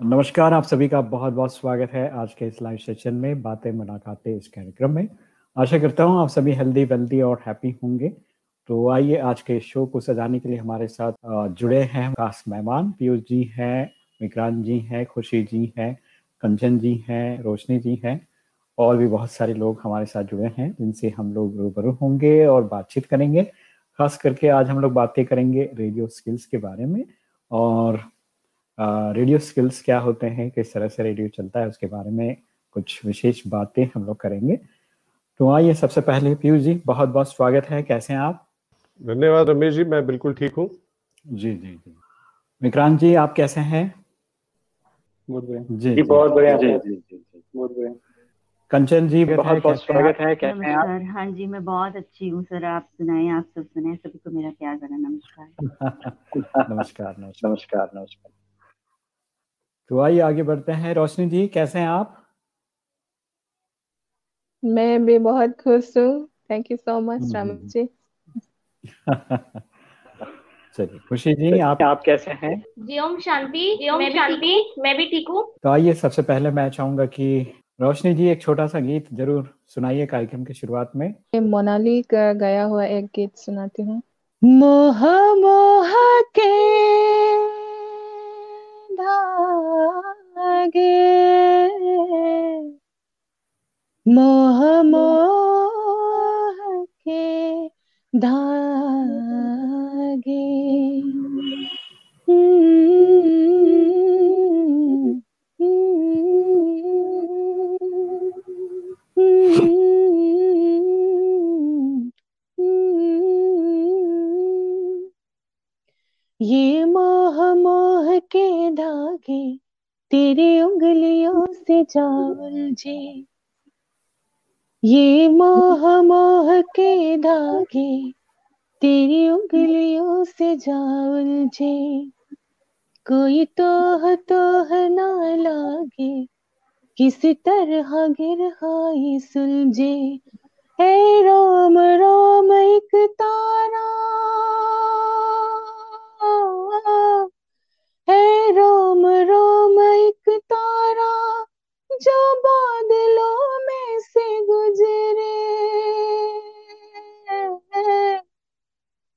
नमस्कार, आप सभी का बहुत बहुत स्वागत है आज के इस लाइव सेशन में बातें, मुलाकातें इस कार्यक्रम में। आशा करता हूँ आप सभी हेल्दी वेल्दी और हैप्पी होंगे। तो आइए आज के शो को सजाने के लिए हमारे साथ जुड़े हैं खास मेहमान। पीयूष जी हैं, विक्रांत जी हैं, खुशी जी हैं, कंचन जी हैं, रोशनी जी हैं, और भी बहुत सारे लोग हमारे साथ जुड़े हैं, जिनसे हम लोग रूबरू होंगे और बातचीत करेंगे। खास करके आज हम लोग बातें करेंगे रेडियो स्किल्स के बारे में और रेडियो स्किल्स क्या होते हैं किस तरह से रेडियो चलता है उसके बारे में कुछ विशेष बातें हम लोग करेंगे। तो आइए सबसे पहले पीयूष जी बहुत बहुत स्वागत है कैसे हैं आप? धन्यवाद रमेश जी मैं बिल्कुल ठीक हूँ। जी जी जी। विक्रांत जी आप कैसे हैं? बहुत बढ़िया जी, जी बहुत बढ़िया। जी जी जी बहुत बढ़िया कंचन जी बहुत बहुत स्वागत है कैसे हैं आप? हाँ जी मैं बहुत अच्छी हूँ सर आप सुनाए आप सब सुनाए सभी को मेरा प्यार भरा नमस्कार नमस्कार। नमस्कार नमस्कार। तो आइए आगे बढ़ते हैं। रोशनी जी कैसे हैं आप? मैं भी बहुत खुश हूँ। Thank you so much Ram ji. चलिए खुशी जी आप? आप कैसे हैं? जी ओम शांति। ओम शांति। मैं भी ठीक हूँ। तो आइए सबसे पहले मैं चाहूँगा कि रोशनी जी एक छोटा सा गीत ज़रूर सुनाइए कार्यक्रम की शुरुआत में मोनाली का गाया हुआ एक गीत सुनाती हूँ। मोह मोह के धागे मोह मोह के धागे जावल जी। ये मोह मोह के धागे, तेरी उंगलियों से जे। कोई तोह तोह ना लागे, किसी तरह गिर हाई सुलझे। है रोम रोम एक तारा। है रोम रोम एक तारा। जो बादलों में से गुजरे।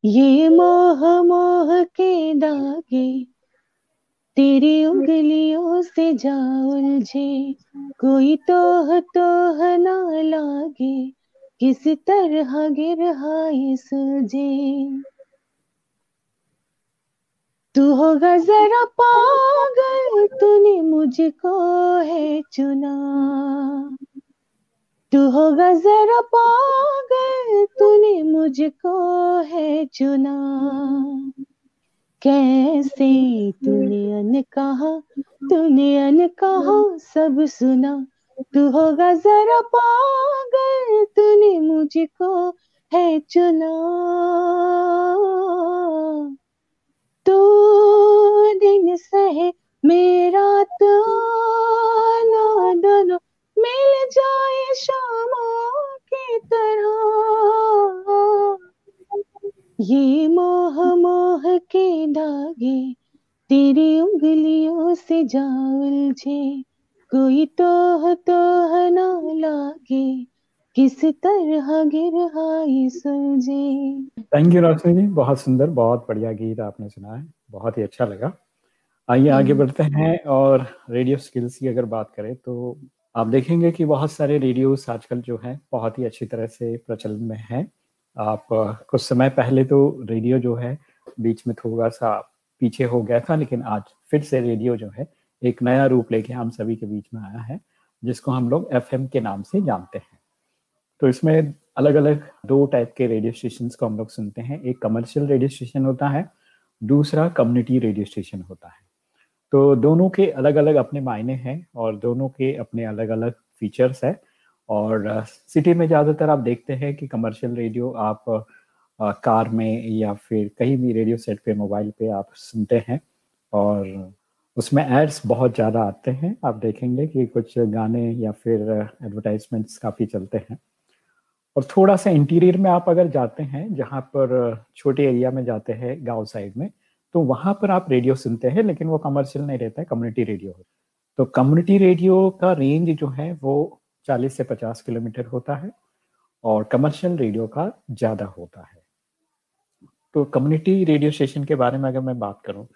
ये मोह मोह के दागे, तेरी उंगलियों से जा। उलझे कोई तोह तोह ना लागे, किस तरह गिर सुलझे तू होगा जरा पागल, तूने मुझको है चुना। तू होगा जरा पागल, तूने मुझको है चुना। कैसे तूने अन कहा तूने अन कहा सब सुना। तू होगा जरा पागल, तूने मुझको है चुना। सहे मेरा तो दोनों मिल जाए शामों की तरह। ये मोह मोह के धागे तेरी उंगलियों से जा उलझे कोई तोह तोह ना लागे, किस तरह गिरहाई सुलझे। Thank you Roshni ji. बहुत सुंदर, बहुत बढ़िया गीत आपने सुना है। बहुत ही अच्छा लगा। आइए आगे बढ़ते हैं और रेडियो स्किल्स की अगर बात करें तो आप देखेंगे कि बहुत सारे रेडियोस आजकल जो है बहुत ही अच्छी तरह से प्रचलन में है। आप कुछ समय पहले तो रेडियो जो है बीच में थोड़ा सा पीछे हो गया था लेकिन आज फिर से रेडियो जो है एक नया रूप लेके हम सभी के बीच में आया है जिसको हम लोग एफएम के नाम से जानते हैं। तो इसमें अलग अलग दो टाइप के रेडियो स्टेशन को हम लोग सुनते हैं। एक कमर्शियल रेडियो स्टेशन होता है दूसरा कम्युनिटी रेडियो स्टेशन होता है। तो दोनों के अलग अलग अपने मायने हैं और दोनों के अपने अलग अलग फीचर्स हैं। और सिटी में ज़्यादातर आप देखते हैं कि कमर्शियल रेडियो आप कार में या फिर कहीं भी रेडियो सेट पे मोबाइल पे आप सुनते हैं और उसमें एड्स बहुत ज़्यादा आते हैं। आप देखेंगे कि कुछ गाने या फिर एडवर्टाइजमेंट्स काफ़ी चलते हैं। और थोड़ा सा इंटीरियर में आप अगर जाते हैं, जहाँ पर छोटे एरिया में जाते हैं, गाँव साइड में तो वहाँ पर आप रेडियो सुनते हैं, लेकिन वो कमर्शियल नहीं रहता है कम्युनिटी रेडियो तो कम्युनिटी रेडियो का रेंज जो है, वो 40 से 50 किलोमीटर होता है और कमर्शियल रेडियो का ज़्यादा होता है। तो कम्युनिटी रेडियो स्टेशन के बारे में अगर मैं बात करूँ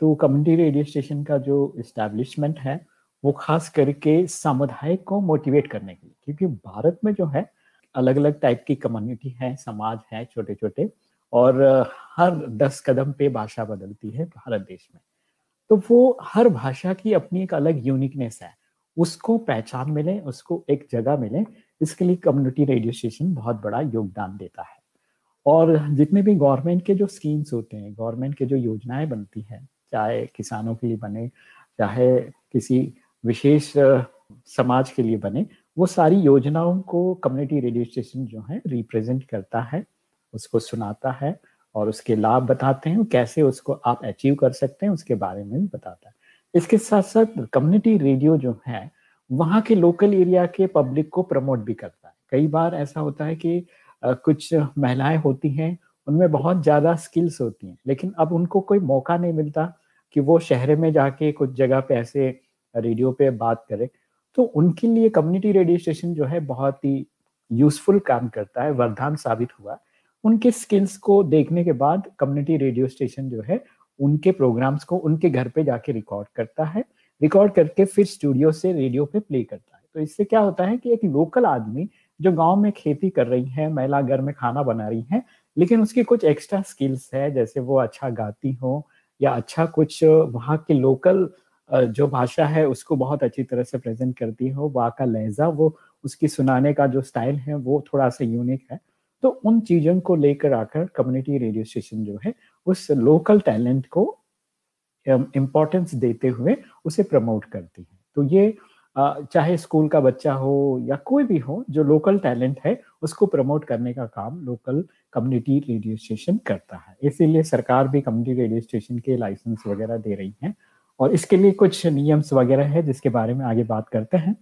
तो कम्युनिटी रेडियो स्टेशन का जो इस्टेब्लिशमेंट है, वो खास करके समुदाय को मोटिवेट करने के लिए, क्योंकि भारत में जो है अलग अलग टाइप की कम्युनिटी है, समाज है छोटे छोटे और हर दस कदम पे भाषा बदलती है भारत देश में। तो वो हर भाषा की अपनी एक अलग यूनिकनेस है। उसको पहचान मिले, उसको एक जगह मिले, इसके लिए कम्युनिटी रेडियो स्टेशन बहुत बड़ा योगदान देता है। और जितने भी गवर्नमेंट के जो स्कीम्स होते हैं गवर्नमेंट के जो योजनाएँ बनती हैं, चाहे किसानों के लिए बने, चाहे किसी विशेष समाज के लिए बने, वो सारी योजनाओं को कम्युनिटी रेडियो स्टेशन जो है रिप्रेजेंट करता है। उसको सुनाता है और उसके लाभ बताते हैं, कैसे उसको आप अचीव कर सकते हैं, उसके बारे में भी बताता है। इसके साथ साथ कम्युनिटी रेडियो जो है, वहाँ के लोकल एरिया के पब्लिक को प्रमोट भी करता है। कई बार ऐसा होता है कि कुछ महिलाएँ होती हैं, उनमें बहुत ज़्यादा स्किल्स होती हैं, लेकिन अब उनको कोई मौका नहीं मिलता कि वो शहर में जाके कुछ जगह पे ऐसे रेडियो पे बात करें। तो उनके लिए कम्युनिटी रेडियो स्टेशन जो है, बहुत ही यूजफुल काम करता है, वरदान साबित हुआ। उनके स्किल्स को देखने के बाद कम्युनिटी रेडियो स्टेशन जो है, उनके प्रोग्राम्स को उनके घर पे जाके रिकॉर्ड करता है। रिकॉर्ड करके फिर स्टूडियो से रेडियो पे प्ले करता है। तो इससे क्या होता है कि एक लोकल आदमी जो गाँव में खेती कर रही है, महिला घर में खाना बना रही है, लेकिन उसकी कुछ एक्स्ट्रा स्किल्स है, जैसे वो अच्छा गाती हो या अच्छा कुछ वहाँ के लोकल जो भाषा है, उसको बहुत अच्छी तरह से प्रेजेंट करती हो, वहाँ का लहजा, वो उसकी सुनाने का जो स्टाइल है, वो थोड़ा सा यूनिक है। तो उन चीज़ों को लेकर आकर कम्युनिटी रेडियो स्टेशन जो है, उस लोकल टैलेंट को इम्पोर्टेंस देते हुए उसे प्रमोट करती है। तो ये चाहे स्कूल का बच्चा हो या कोई भी हो, जो लोकल टैलेंट है, उसको प्रमोट करने का काम लोकल कम्युनिटी रेडियो स्टेशन करता है। इसीलिए सरकार भी कम्युनिटी रेडियो स्टेशन के लाइसेंस वगैरह दे रही है। और इसके लिए कुछ नियम्स वगैरह है, जिसके बारे में आगे बात करते हैं।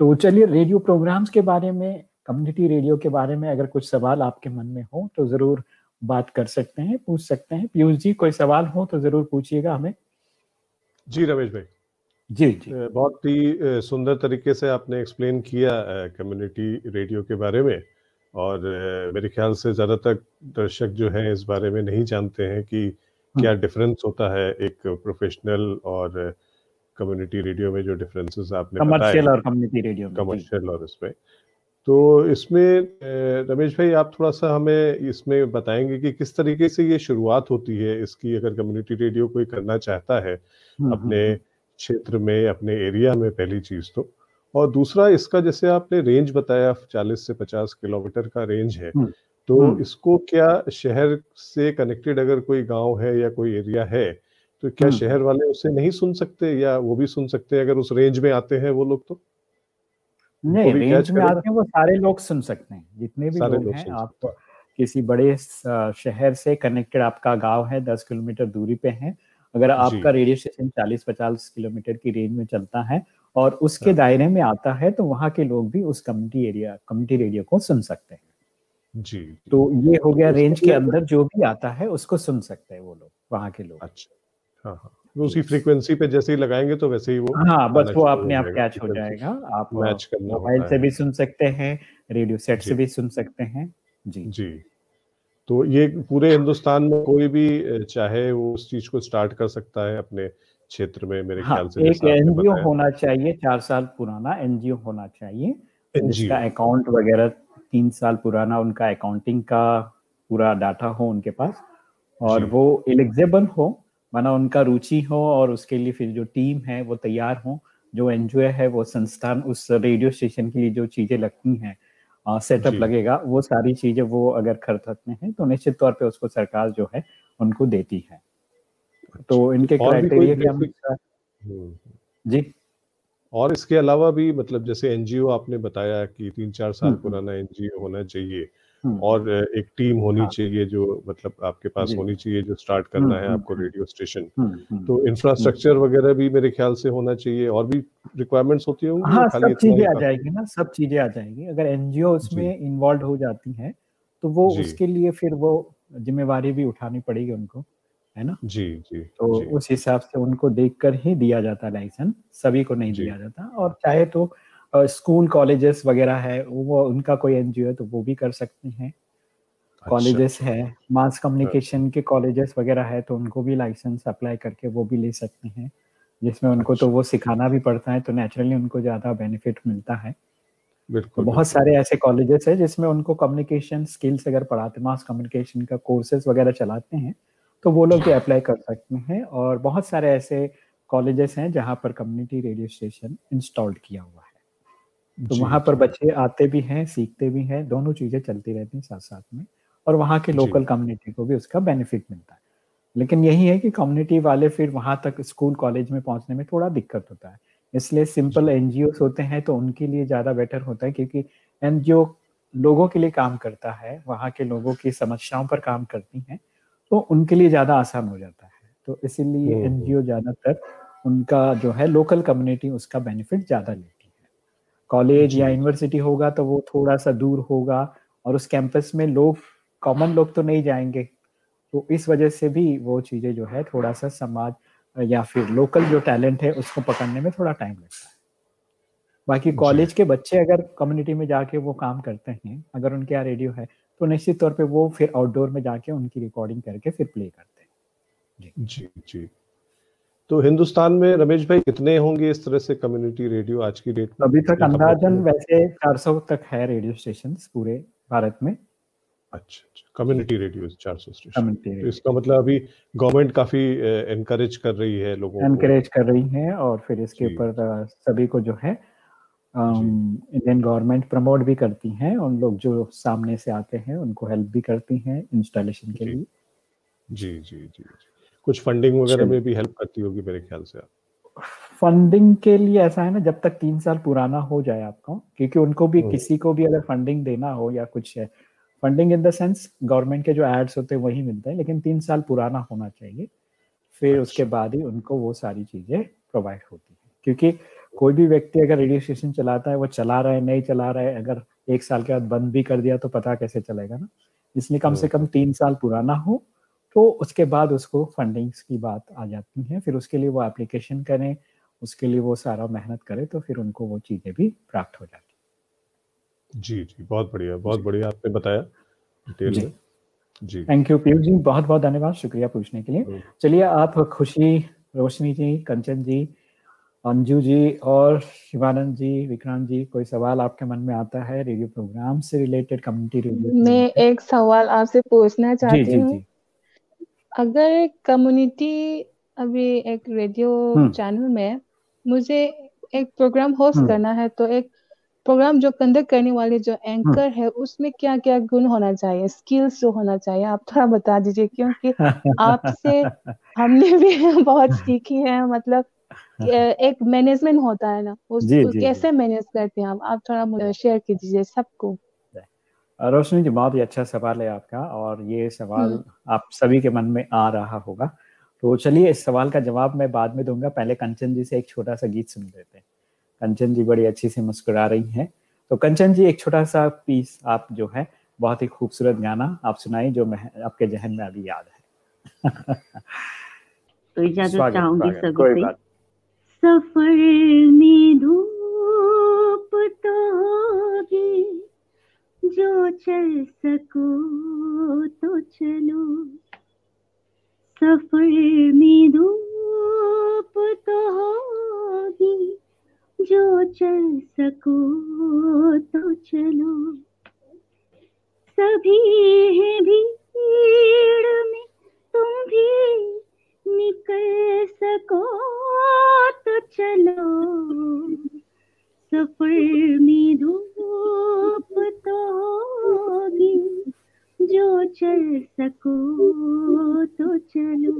तो चलिए रेडियो प्रोग्राम्स के बारे में कम्युनिटी रेडियो के बारे में अगर कुछ सवाल आपके मन में हो तो ज़रूर बात कर सकते हैं पूछ सकते हैं। पीयूष जी कोई सवाल हो तो ज़रूर पूछिएगा हमें। जी रमेश भाई। जी जी। बहुत ही सुंदर तरीके से आपने एक्सप्लेन किया कम्युनिटी रेडियो के बारे में। और मेरे ख्याल से ज़्यादातर दर्शक जो हैं इस बारे में नहीं जानते हैं कि क्या डिफरेंस होता है एक प्रोफेशनल और कम्युनिटी रेडियो में जो डिफरेंसेस आपने कमर्शियल और कम्युनिटी रेडियो कमर्शियल और इसमें तो इसमें रमेश भाई आप थोड़ा सा हमें इसमें बताएँगे कि किस तरीके से ये शुरुआत होती है इसकी अगर कम्युनिटी रेडियो कोई करना चाहता है हम्म, अपने हम्म, हम्म। क्षेत्र में अपने एरिया में पहली चीज़ तो। और दूसरा इसका जैसे आपने रेंज बताया 40 से 50 किलोमीटर का रेंज है तो इसको क्या शहर से कनेक्टेड अगर कोई गाँव है या कोई एरिया है तो क्या शहर वाले उसे नहीं सुन सकते या वो भी सुन सकते हैं अगर उस रेंज में आते हैं वो लोग तो? नहीं रेंज में आते हैं वो सारे लोग सुन सकते हैं। जितने भी लोग, हैं आप किसी बड़े शहर से कनेक्टेड आपका गाँव है दस किलोमीटर दूरी पे है। अगर आपका रेडियो स्टेशन चालीस पचास किलोमीटर की रेंज में चलता है और उसके हाँ। दायरे में आता है तो वहाँ के लोग भी उस कम्युनिटी एरिया कम्युनिटी रेडियो को सुन सकते हैं। जी तो ये हो गया रेंज के अंदर जो भी आता है उसको सुन सकते हैं वो लोग वहाँ के लोग। अच्छा। हाँ हाँ। तो उसी फ्रीक्वेंसी पे जैसे ही लगाएँगे तो वैसे ही वो हाँ बस वो अपने आप कैच हो जाएगा आप मैच करना मोबाइल से भी सुन सकते हैं रेडियो सेट से भी सुन सकते हैं। जी। जी। तो ये पूरे हिंदुस्तान में कोई भी चाहे वो उस चीज़ को स्टार्ट कर सकता है अपने क्षेत्र में मेरे हाँ, ख्याल से एक एनजीओ होना चाहिए चार साल पुराना एनजीओ होना चाहिए। जिसका अकाउंट वगैरह तीन साल पुराना उनका अकाउंटिंग का पूरा डाटा हो उनके पास और वो एलिजिबल हो माना उनका रुचि हो और उसके लिए फिर जो टीम है वो तैयार हो जो एनजीओ है वो संस्थान उस रेडियो स्टेशन की जो चीज़ें लगती हैं सेटअप लगेगा वो सारी चीज़ें वो अगर खरीद में है तो निश्चित तौर पे उसको सरकार जो है उनको देती है तो अच्छा। इनके क्राइटेरिया के हम्म। जी और इसके अलावा भी मतलब जैसे एनजीओ आपने बताया कि तीन चार साल हम्म, हम्म। पुराना एनजीओ होना चाहिए। और एक टीम होनी हाँ। चाहिए जो मतलब आपके पास होनी चाहिए जो स्टार्ट करना है आपको रेडियो स्टेशन। तो इंफ्रास्ट्रक्चर वगैरह भी मेरे ख्याल से होना चाहिए और भी रिक्वायरमेंट्स होती होंगी हाँ सब चीज़ें आ जाएगी ना सब चीज़ें आ जाएँगी। अगर एनजीओ उसमें इन्वॉल्व हो जाती हैं तो वो उसके लिए फिर वो जिम्मेवारी भी उठानी पड़ेगी उनको है ना? जी जी तो जी। उस हिसाब से उनको देखकर ही दिया जाता लाइसेंस सभी को नहीं दिया जाता। और चाहे तो स्कूल कॉलेजेस वगैरह है वो उनका कोई एनजीओ है तो वो भी कर सकते हैं। अच्छा। कॉलेजेस है मास कम्युनिकेशन के कॉलेजेस वगैरह है तो उनको भी लाइसेंस अप्लाई करके वो भी ले सकते हैं। जिसमें उनको तो अच्छा। वो सिखाना भी पड़ता है तो नेचुरली उनको ज़्यादा बेनिफिट मिलता है। बिल्कुल तो बिल्कुल बहुत सारे ऐसे कॉलेजेस है जिसमें उनको कम्युनिकेशन स्किल्स अगर पढ़ाते मास कम्युनिकेशन का कोर्सेज वगैरह चलाते हैं तो वो लोग भी अप्लाई कर सकते हैं। और बहुत सारे ऐसे कॉलेजेस हैं जहाँ पर कम्युनिटी रेडियो स्टेशन इंस्टॉल्ड किया हुआ है। तो वहाँ पर बच्चे आते भी हैं सीखते भी हैं दोनों चीज़ें चलती रहती हैं साथ साथ में और वहाँ के लोकल कम्युनिटी को भी उसका बेनिफिट मिलता है। लेकिन यही है कि कम्युनिटी वाले फिर वहाँ तक स्कूल कॉलेज में पहुँचने में थोड़ा दिक्कत होता है। इसलिए सिंपल एनजीओ होते हैं तो उनके लिए ज़्यादा बेटर होता है क्योंकि एनजीओ लोगों के लिए काम करता है वहाँ के लोगों की समस्याओं पर काम करती हैं तो उनके लिए ज़्यादा आसान हो जाता है। तो इसीलिए एनजीओ ज़्यादातर उनका जो है लोकल कम्युनिटी उसका बेनिफिट ज़्यादा लेती कॉलेज या यूनिवर्सिटी होगा तो वो थोड़ा सा दूर होगा और उस कैंपस में लोग कॉमन लोग तो नहीं जाएँगे। तो इस वजह से भी वो चीज़ें जो है थोड़ा सा समाज या फिर लोकल जो टैलेंट है उसको पकड़ने में थोड़ा टाइम लगता है। बाकी कॉलेज के बच्चे अगर कम्युनिटी में जाके वो काम करते हैं अगर उनके यहाँ रेडियो है तो निश्चित तौर पे वो फिर आउटडोर में जाके उनकी रिकॉर्डिंग करके फिर प्ले करते हैं। जी। जी जी। तो हिंदुस्तान में रमेश भाई कितने होंगे इस तरह से कम्युनिटी रेडियो आज की डेट अभी तक अंदाजन वैसे 400 तक है रेडियो स्टेशन पूरे भारत में। अच्छा अच्छा। कम्युनिटी रेडियो 400 स्टेशन तो इसका मतलब अभी गवर्नमेंट काफ़ी एनकरेज कर रही है लोगों को। एनकरेज कर रही है और फिर इसके ऊपर सभी को जो है इंडियन गवर्नमेंट प्रमोट भी करती है। उन लोग जो सामने से आते हैं उनको हेल्प भी करती हैं इंस्टॉलेशन के लिए। जी जी जी जी। कुछ फंडिंग वगैरह में भी हेल्प करती होगी मेरे ख्याल से आप? फंडिंग के लिए ऐसा है ना जब तक तीन साल पुराना हो जाए आपका क्योंकि उनको भी हम्म, किसी को भी अगर फंडिंग देना हो या कुछ है funding in the sense government के जो एड्स होते हैं वही मिलते हैं लेकिन तीन साल पुराना होना चाहिए फिर उसके अच्छा बाद ही उनको वो सारी चीज़ें प्रोवाइड होती है। क्योंकि कोई भी व्यक्ति अगर रेडियो स्टेशन चलाता है वो चला रहा है नहीं चला रहा है अगर एक साल के बाद बंद भी कर दिया तो पता कैसे चलेगा ना? इसलिए कम से हम्म। कम तीन साल पुराना हो तो उसके बाद उसको फंडिंग्स की बात आ जाती है फिर उसके लिए वो एप्लीकेशन करें उसके लिए वो सारा मेहनत करे तो फिर उनको वो चीज़ें भी प्राप्त हो जाती जी जी बहुत बढ़िया बहुत बढ़िया आपने बताया डिटेल में। जी। थैंक यू पीयूष जी बहुत बहुत धन्यवाद शुक्रिया पूछने के लिए। चलिए आप खुशी रोशनी जी कंचन जी अंजू जी और शिवानंद जी विक्रांत जी कोई सवाल आपके मन में आता है रेडियो प्रोग्राम से रिलेटेड कम्युनिटी रेडियो मैं एक सवाल आपसे पूछना चाहती हूँ। अगर कम्युनिटी अभी एक रेडियो हम्म। चैनल में मुझे एक प्रोग्राम होस्ट हम्म। करना है तो एक प्रोग्राम जो कंडक्ट करने वाले जो हम्म। एंकर है उसमें क्या क्या गुण होना चाहिए स्किल्स जो होना चाहिए आप थोड़ा बता दीजिए क्योंकि आपसे हमने भी बहुत सीखी है मतलब एक मैनेजमेंट होता है ना उस जी उस जी कैसे मैनेज करते हैं आप? आप थोड़ा मुझे शेयर कीजिए सबको। रोशनी जी बहुत ही अच्छा सवाल है आपका और ये सवाल हम्म। आप सभी के मन में आ रहा होगा। तो चलिए इस सवाल का जवाब मैं बाद में दूँगा। पहले कंचन जी से एक छोटा सा गीत सुन लेते हैं। कंचन जी बड़ी अच्छी से मुस्कुरा रही हैं। तो कंचन जी एक छोटा सा पीस आप जो है बहुत ही खूबसूरत गाना आप सुनाई जो मैं आपके जहन में अभी याद है। तो इजाज़त स्वागत चाहूँगी स्वागत। सभी कोई बात सफ़र में धूप तो जो चल सको तो चलो। सफ़र में धूप तो होगी, जो चल सको तो चलो। सभी हैं भीड़ में, तुम भी निकल सको तो चलो। सफ़र में धूप तो होगी जो चल सको तो चलो।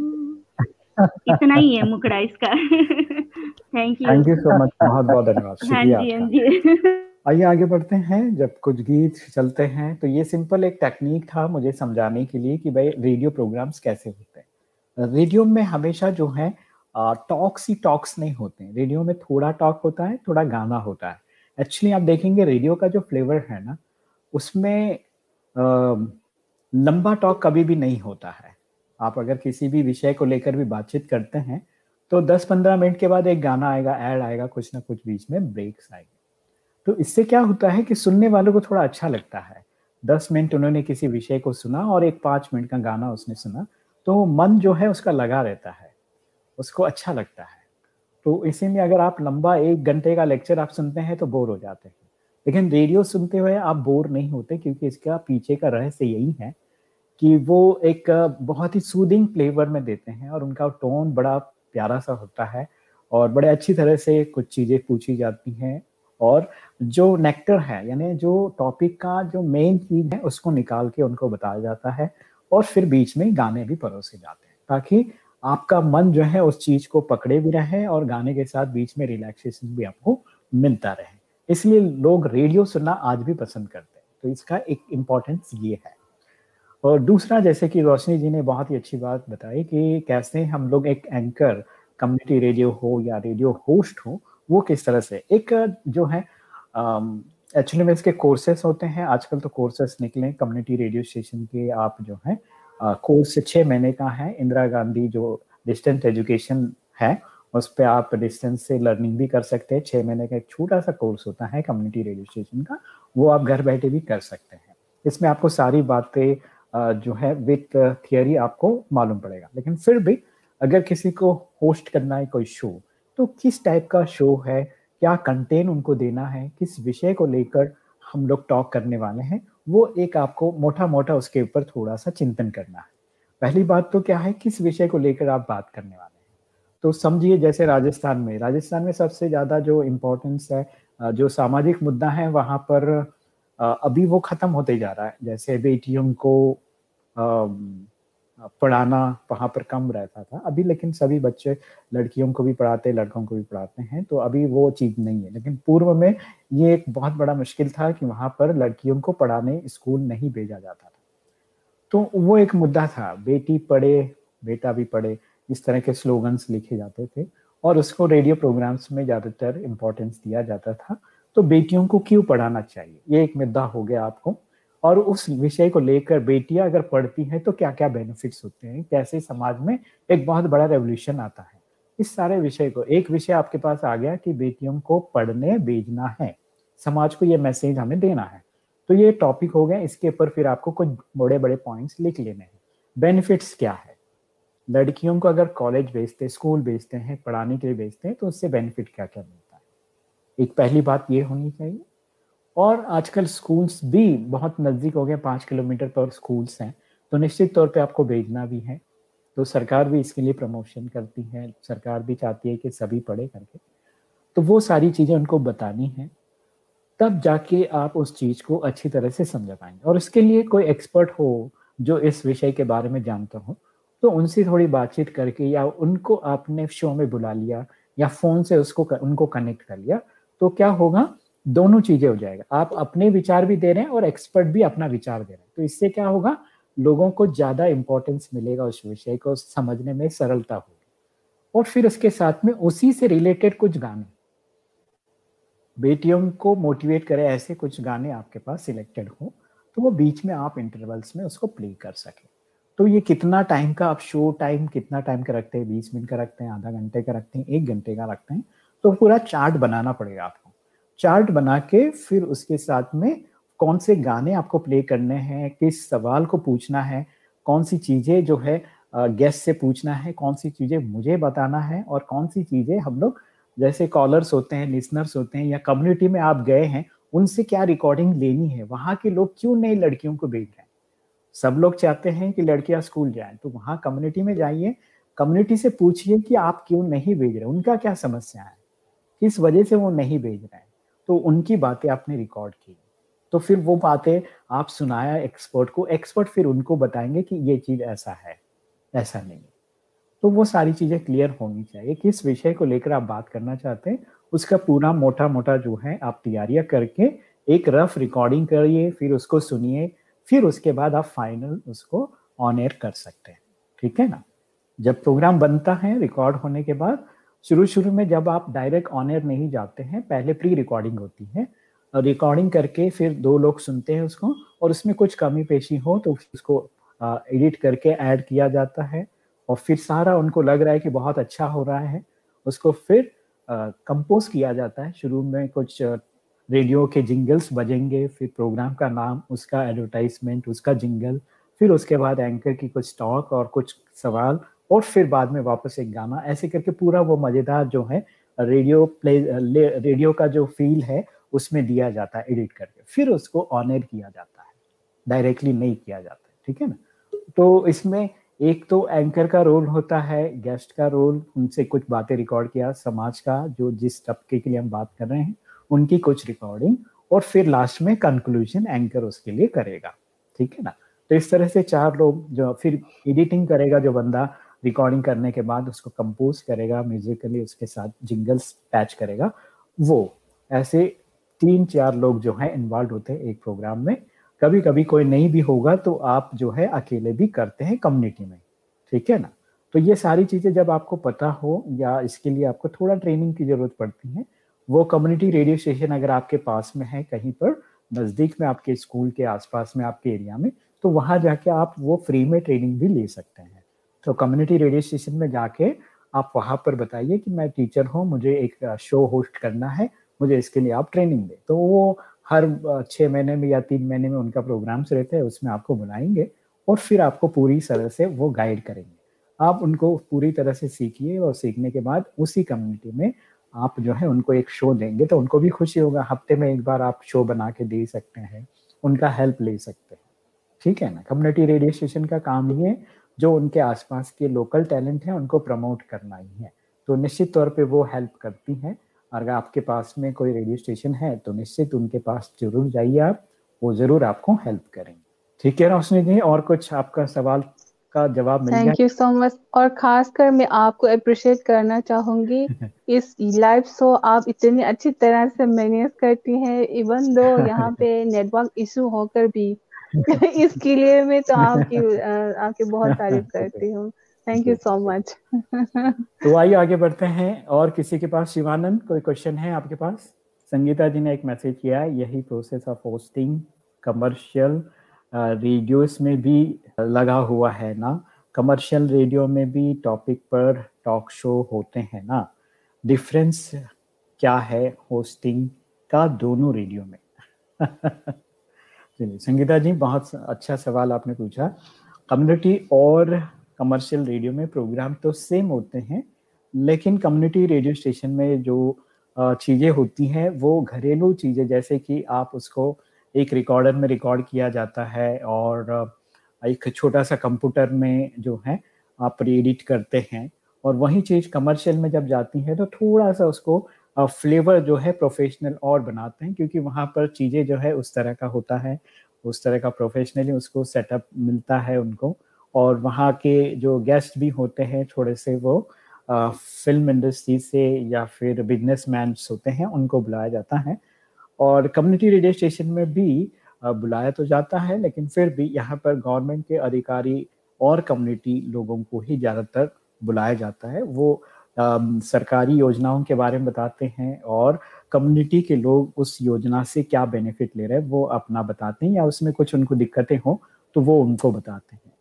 इतना ही है मुकड़ा इसका। Thank you thank you so much बहुत बहुत धन्यवाद। हाँ जी हाँ जी। आइए आगे बढ़ते हैं। जब कुछ गीत चलते हैं तो ये सिंपल एक टेक्निक था मुझे समझाने के लिए कि भाई रेडियो प्रोग्राम्स कैसे होते हैं। रेडियो में हमेशा जो है टॉक्स ही टॉक्स नहीं होते हैं। रेडियो में थोड़ा टॉक होता है थोड़ा गाना होता है। एक्चुअली आप देखेंगे रेडियो का जो फ्लेवर है ना उसमें अ, लंबा टॉक कभी भी नहीं होता है। आप अगर किसी भी विषय को लेकर भी बातचीत करते हैं तो 10-15 मिनट के बाद एक गाना आएगा ऐड आएगा कुछ ना कुछ बीच में ब्रेक्स आएँगे। तो इससे क्या होता है कि सुनने वालों को थोड़ा अच्छा लगता है। दस मिनट उन्होंने किसी विषय को सुना और एक पाँच मिनट का गाना उसने सुना तो मन जो है उसका लगा रहता है। उसको अच्छा लगता है। तो इसीलिए अगर आप लंबा एक घंटे का लेक्चर आप सुनते हैं तो बोर हो जाते हैं। लेकिन रेडियो सुनते हुए आप बोर नहीं होते क्योंकि इसका पीछे का रहस्य यही है कि वो एक बहुत ही सूदिंग फ्लेवर में देते हैं और उनका टोन बड़ा प्यारा सा होता है और बड़े अच्छी तरह से कुछ चीज़ें पूछी जाती हैं और जो नेक्टर है, यानी जो टॉपिक का जो मेन चीज़ है, उसको निकाल के उनको बताया जाता है और फिर बीच में गाने भी परोसे जाते हैं। ताकि आपका मन जो है उस चीज़ को पकड़े भी रहे और गाने के साथ बीच में रिलैक्सेशन भी आपको मिलता रहे। इसलिए लोग रेडियो सुनना आज भी पसंद करते हैं। तो इसका एक इम्पोर्टेंस ये है। और दूसरा, जैसे कि रोशनी जी ने बहुत ही अच्छी बात बताई कि कैसे हम लोग एक एंकर कम्युनिटी रेडियो हो या रेडियो होस्ट हो, वो किस तरह से? एक जो है एक्चुअली में इसके कोर्सेस होते हैं। आजकल तो कोर्सेस निकले कम्युनिटी रेडियो स्टेशन के, आप जो है कोर्स छः महीने का है, इंदिरा गांधी जो डिस्टेंस एजुकेशन है, उस पर आप डिस्टेंस से लर्निंग भी कर सकते हैं। छः महीने का एक छोटा सा कोर्स होता है कम्युनिटी रेडियो स्टेशन का, वो आप घर बैठे भी कर सकते हैं। इसमें आपको सारी बातें जो है विथ थियोरी आपको मालूम पड़ेगा। लेकिन फिर भी अगर किसी को होस्ट करना है कोई शो तो किस टाइप का शो है, क्या कंटेंट उनको देना है, किस विषय को लेकर हम लोग टॉक करने वाले हैं वो एक आपको मोटा मोटा उसके ऊपर थोड़ा सा चिंतन करना है। पहली बात तो क्या है, किस विषय को लेकर आप बात करने वाले हैं? तो समझिए, जैसे राजस्थान में राजस्थान में सबसे ज़्यादा जो इम्पोर्टेंस है जो सामाजिक मुद्दा है, वहाँ पर अभी वो ख़त्म होते जा रहा है। जैसे बेटियों को पढ़ाना वहाँ पर कम रहता था। अभी लेकिन सभी बच्चे लड़कियों को भी पढ़ाते, लड़कों को भी पढ़ाते हैं तो अभी वो चीज़ नहीं है। लेकिन पूर्व में ये एक बहुत बड़ा मुश्किल था कि वहाँ पर लड़कियों को पढ़ाने, स्कूल नहीं भेजा जाता था। तो वो एक मुद्दा था, बेटी पढ़े, बेटा भी पढ़े, इस तरह के स्लोगन्स लिखे जाते थे और उसको रेडियो प्रोग्राम्स में ज़्यादातर इम्पोर्टेंस दिया जाता था। तो बेटियों को क्यों पढ़ाना चाहिए? ये एक मुद्दा हो गया आपको। और उस विषय को लेकर बेटियाँ अगर पढ़ती हैं तो क्या क्या बेनिफिट्स होते हैं? कैसे समाज में एक बहुत बड़ा रेवोल्यूशन आता है? इस सारे विषय को, एक विषय आपके पास आ गया कि बेटियों को पढ़ने भेजना है। समाज को ये मैसेज हमें देना है। तो ये टॉपिक हो गया, इसके ऊपर फिर आपको कुछ बड़े बड़े पॉइंट्स लिख लेने हैं। बेनिफिट्स क्या है? लड़कियों को अगर कॉलेज भेजते स्कूल भेजते हैं, पढ़ाने के लिए भेजते हैं तो उससे बेनिफिट क्या क्या मिलता है? एक पहली बात ये होनी चाहिए और आजकल स्कूल्स भी बहुत नज़दीक हो गए पाँच किलोमीटर पर स्कूल्स हैं। तो निश्चित तौर पे आपको भेजना भी है। तो सरकार भी इसके लिए प्रमोशन करती है सरकार भी चाहती है कि सभी पढ़े करके। तो वो सारी चीज़ें उनको बतानी है। तब जाके आप उस चीज़ को अच्छी तरह से समझ पाएँगे। और इसके लिए कोई एक्सपर्ट हो जो इस विषय के बारे में जानता हो तो उनसे थोड़ी बातचीत करके या उनको आपने शो में बुला लिया या फ़ोन से उसको कर, उनको कनेक्ट कर लिया तो क्या होगा? दोनों चीज़ें हो जाएगा। आप अपने विचार भी दे रहे हैं और एक्सपर्ट भी अपना विचार दे रहे हैं। तो इससे क्या होगा? लोगों को ज़्यादा इंपॉर्टेंस मिलेगा उस विषय को समझने में, सरलता होगी। और फिर उसके साथ में उसी से रिलेटेड कुछ गाने। बेटियों को मोटिवेट करे, ऐसे कुछ गाने आपके पास सिलेक्टेड हो तो वो बीच में आप इंटरवल्स में उसको प्ले कर सके। तो ये कितना टाइम का, आप शो टाइम कितना टाइम का रखते हैं? बीस मिनट का रखते हैं, आधा घंटे का रखते हैं, एक घंटे का रखते हैं तो पूरा चार्ट बनाना पड़ेगा आपको। चार्ट बना के फिर उसके साथ में कौन से गाने आपको प्ले करने हैं, किस सवाल को पूछना है, कौन सी चीज़ें जो है गेस्ट से पूछना है, कौन सी चीज़ें मुझे बताना है और कौन सी चीज़ें हम लोग, जैसे कॉलर्स होते हैं लिसनर्स होते हैं या कम्युनिटी में आप गए हैं, उनसे क्या रिकॉर्डिंग लेनी है, वहाँ के लोग क्यों नई लड़कियों को भेज रहे हैं? सब लोग चाहते हैं कि लड़कियाँ स्कूल जाएँ तो वहाँ कम्युनिटी में जाइए कम्युनिटी से पूछिए कि आप क्यों नहीं भेज रहे, उनका क्या समस्या है? किस वजह से वो नहीं भेज रहे हैं? तो उनकी बातें आपने रिकॉर्ड की। तो फिर वो बातें आप सुनाया एक्सपर्ट को एक्सपर्ट फिर उनको बताएँगे कि ये चीज़ ऐसा है, ऐसा नहीं तो वो सारी चीज़ें क्लियर होनी चाहिए किस विषय को लेकर आप बात करना चाहते हैं, उसका पूरा मोटा मोटा जो है आप तैयारियाँ करके एक रफ रिकॉर्डिंग करिए, फिर उसको सुनिए, फिर उसके बाद आप फाइनल उसको ऑन एयर कर सकते हैं। ठीक है ना? जब प्रोग्राम बनता है रिकॉर्ड होने के बाद शुरू शुरू में जब आप डायरेक्ट ऑन एयर नहीं जाते हैं, पहले प्री रिकॉर्डिंग होती है। और रिकॉर्डिंग करके फिर दो लोग सुनते हैं उसको और उसमें कुछ कमी पेशी हो तो उसको एडिट करके ऐड किया जाता है। और फिर सारा उनको लग रहा है कि बहुत अच्छा हो रहा है। उसको फिर कंपोज किया जाता है। शुरू में कुछ रेडियो के जिंगल्स बजेंगे, फिर प्रोग्राम का नाम, उसका एडवर्टाइजमेंट उसका जिंगल फिर उसके बाद एंकर की कुछ टॉक और कुछ सवाल और फिर बाद में वापस एक गाना, ऐसे करके पूरा वो मज़ेदार जो है, रेडियो प्ले रेडियो का जो फील है, उसमें दिया जाता है, एडिट करके। फिर उसको ऑनर किया जाता है, डायरेक्टली नहीं किया जाता है, ठीक है ना? तो इसमें एक तो एंकर का रोल होता है, गेस्ट का रोल, उनसे कुछ बातें रिकॉर्ड किया, समाज का, जो जिस तबके के लिए हम बात कर रहे हैं, उनकी कुछ रिकॉर्डिंग, और फिर लास्ट में कंक्लूजन एंकर उसके लिए करेगा, ठीक है ना? तो इस तरह से चार लोग जो, फिर एडिटिंग करेगा जो बंदा रिकॉर्डिंग करने के बाद उसको कंपोज करेगा म्यूजिकली उसके साथ जिंगल्स पैच करेगा। वो, ऐसे तीन चार लोग जो है इन्वॉल्व होते हैं एक प्रोग्राम में। कभी कभी कोई नहीं भी होगा तो आप जो है अकेले भी करते हैं कम्युनिटी में। ठीक है ना? तो ये सारी चीज़ें जब आपको पता हो या इसके लिए आपको थोड़ा ट्रेनिंग की ज़रूरत पड़ती है, वो कम्युनिटी रेडियो स्टेशन अगर आपके पास में है कहीं पर, नज़दीक में आपके स्कूल के आसपास में, आपके एरिया में तो वहाँ जाके आप वो फ्री में ट्रेनिंग भी ले सकते हैं। तो कम्युनिटी रेडियो स्टेशन में जाके आप वहाँ पर बताइए कि मैं टीचर हूँ, मुझे एक शो होस्ट करना है, मुझे इसके लिए आप ट्रेनिंग दें। तो वो हर छः महीने में या तीन महीने में उनका प्रोग्राम्स रहते हैं, उसमें आपको बुलाएँगे और फिर आपको पूरी तरह से वो गाइड करेंगे। आप उनको पूरी तरह से सीखिए और सीखने के बाद उसी कम्युनिटी में आप जो है उनको एक शो देंगे तो उनको भी खुशी होगा। हफ़्ते में एक बार आप शो बना के दे सकते हैं, उनका हेल्प ले सकते हैं। ठीक है ना? कम्युनिटी रेडियो स्टेशन का काम ये जो उनके आसपास के लोकल टैलेंट हैं उनको प्रमोट करना ही है। तो निश्चित तौर पे वो हेल्प करती हैं। अगर आपके पास में कोई रेडियो स्टेशन है तो निश्चित उनके पास ज़रूर जाइए आप। वो ज़रूर आपको हेल्प करेंगे। ठीक है रोशनी जी और कुछ आपका सवाल का जवाब मिल थैंक यू सो मच और खासकर मैं आपको अप्रिशिएट करना चाहूँगी इस लाइव शो आप इतनी अच्छी तरह से मैनेज करती हैं इवन दो यहाँ पे नेटवर्क इशू होकर भी। इसके लिए मैं तो आपकी आपकी बहुत तारीफ़ करती हूँ। थैंक यू सो मच तो आइए आगे बढ़ते हैं और किसी के पास शिवानंद कोई क्वेश्चन है आपके पास? संगीता जी ने एक मैसेज किया है यही process of hosting commercial radios में भी लगा हुआ है ना? कमर्शियल रेडियो में भी टॉपिक पर टॉक शो होते हैं ना? डिफरेंस क्या है होस्टिंग का दोनों रेडियो में? चलिए, संगीता जी, बहुत अच्छा सवाल आपने पूछा। कम्युनिटी और कमर्शियल रेडियो में प्रोग्राम तो सेम होते हैं, लेकिन कम्युनिटी रेडियो स्टेशन में जो चीज़ें होती हैं, वो घरेलू चीज़ें, जैसे कि आप उसको एक रिकॉर्डर में रिकॉर्ड किया जाता है और एक छोटा सा कंप्यूटर में जो है, आप एडिट करते हैं और वही चीज़ कमर्शियल में जब जाती है तो थोड़ा सा उसको फ्लेवर जो है प्रोफेशनल और बनाते हैं क्योंकि वहाँ पर चीज़ें जो है उस तरह का होता है उस तरह का प्रोफेशनली उसको सेटअप मिलता है उनको। और वहाँ के जो गेस्ट भी होते हैं थोड़े से वो आ, फ़िल्म इंडस्ट्री से या फिर बिज़नेस होते हैं उनको बुलाया जाता है। और कम्युनिटी रेडियो स्टेशन में भी बुलाया तो जाता है लेकिन फिर भी यहाँ पर गवर्नमेंट के अधिकारी और कम्युनिटी लोगों को ही ज़्यादातर बुलाया जाता है। वो सरकारी योजनाओं के बारे में बताते हैं और कम्युनिटी के लोग उस योजना से क्या बेनिफिट ले रहे हैं, वो अपना बताते हैं या उसमें कुछ उनको दिक्कतें हो तो वो उनको बताते हैं।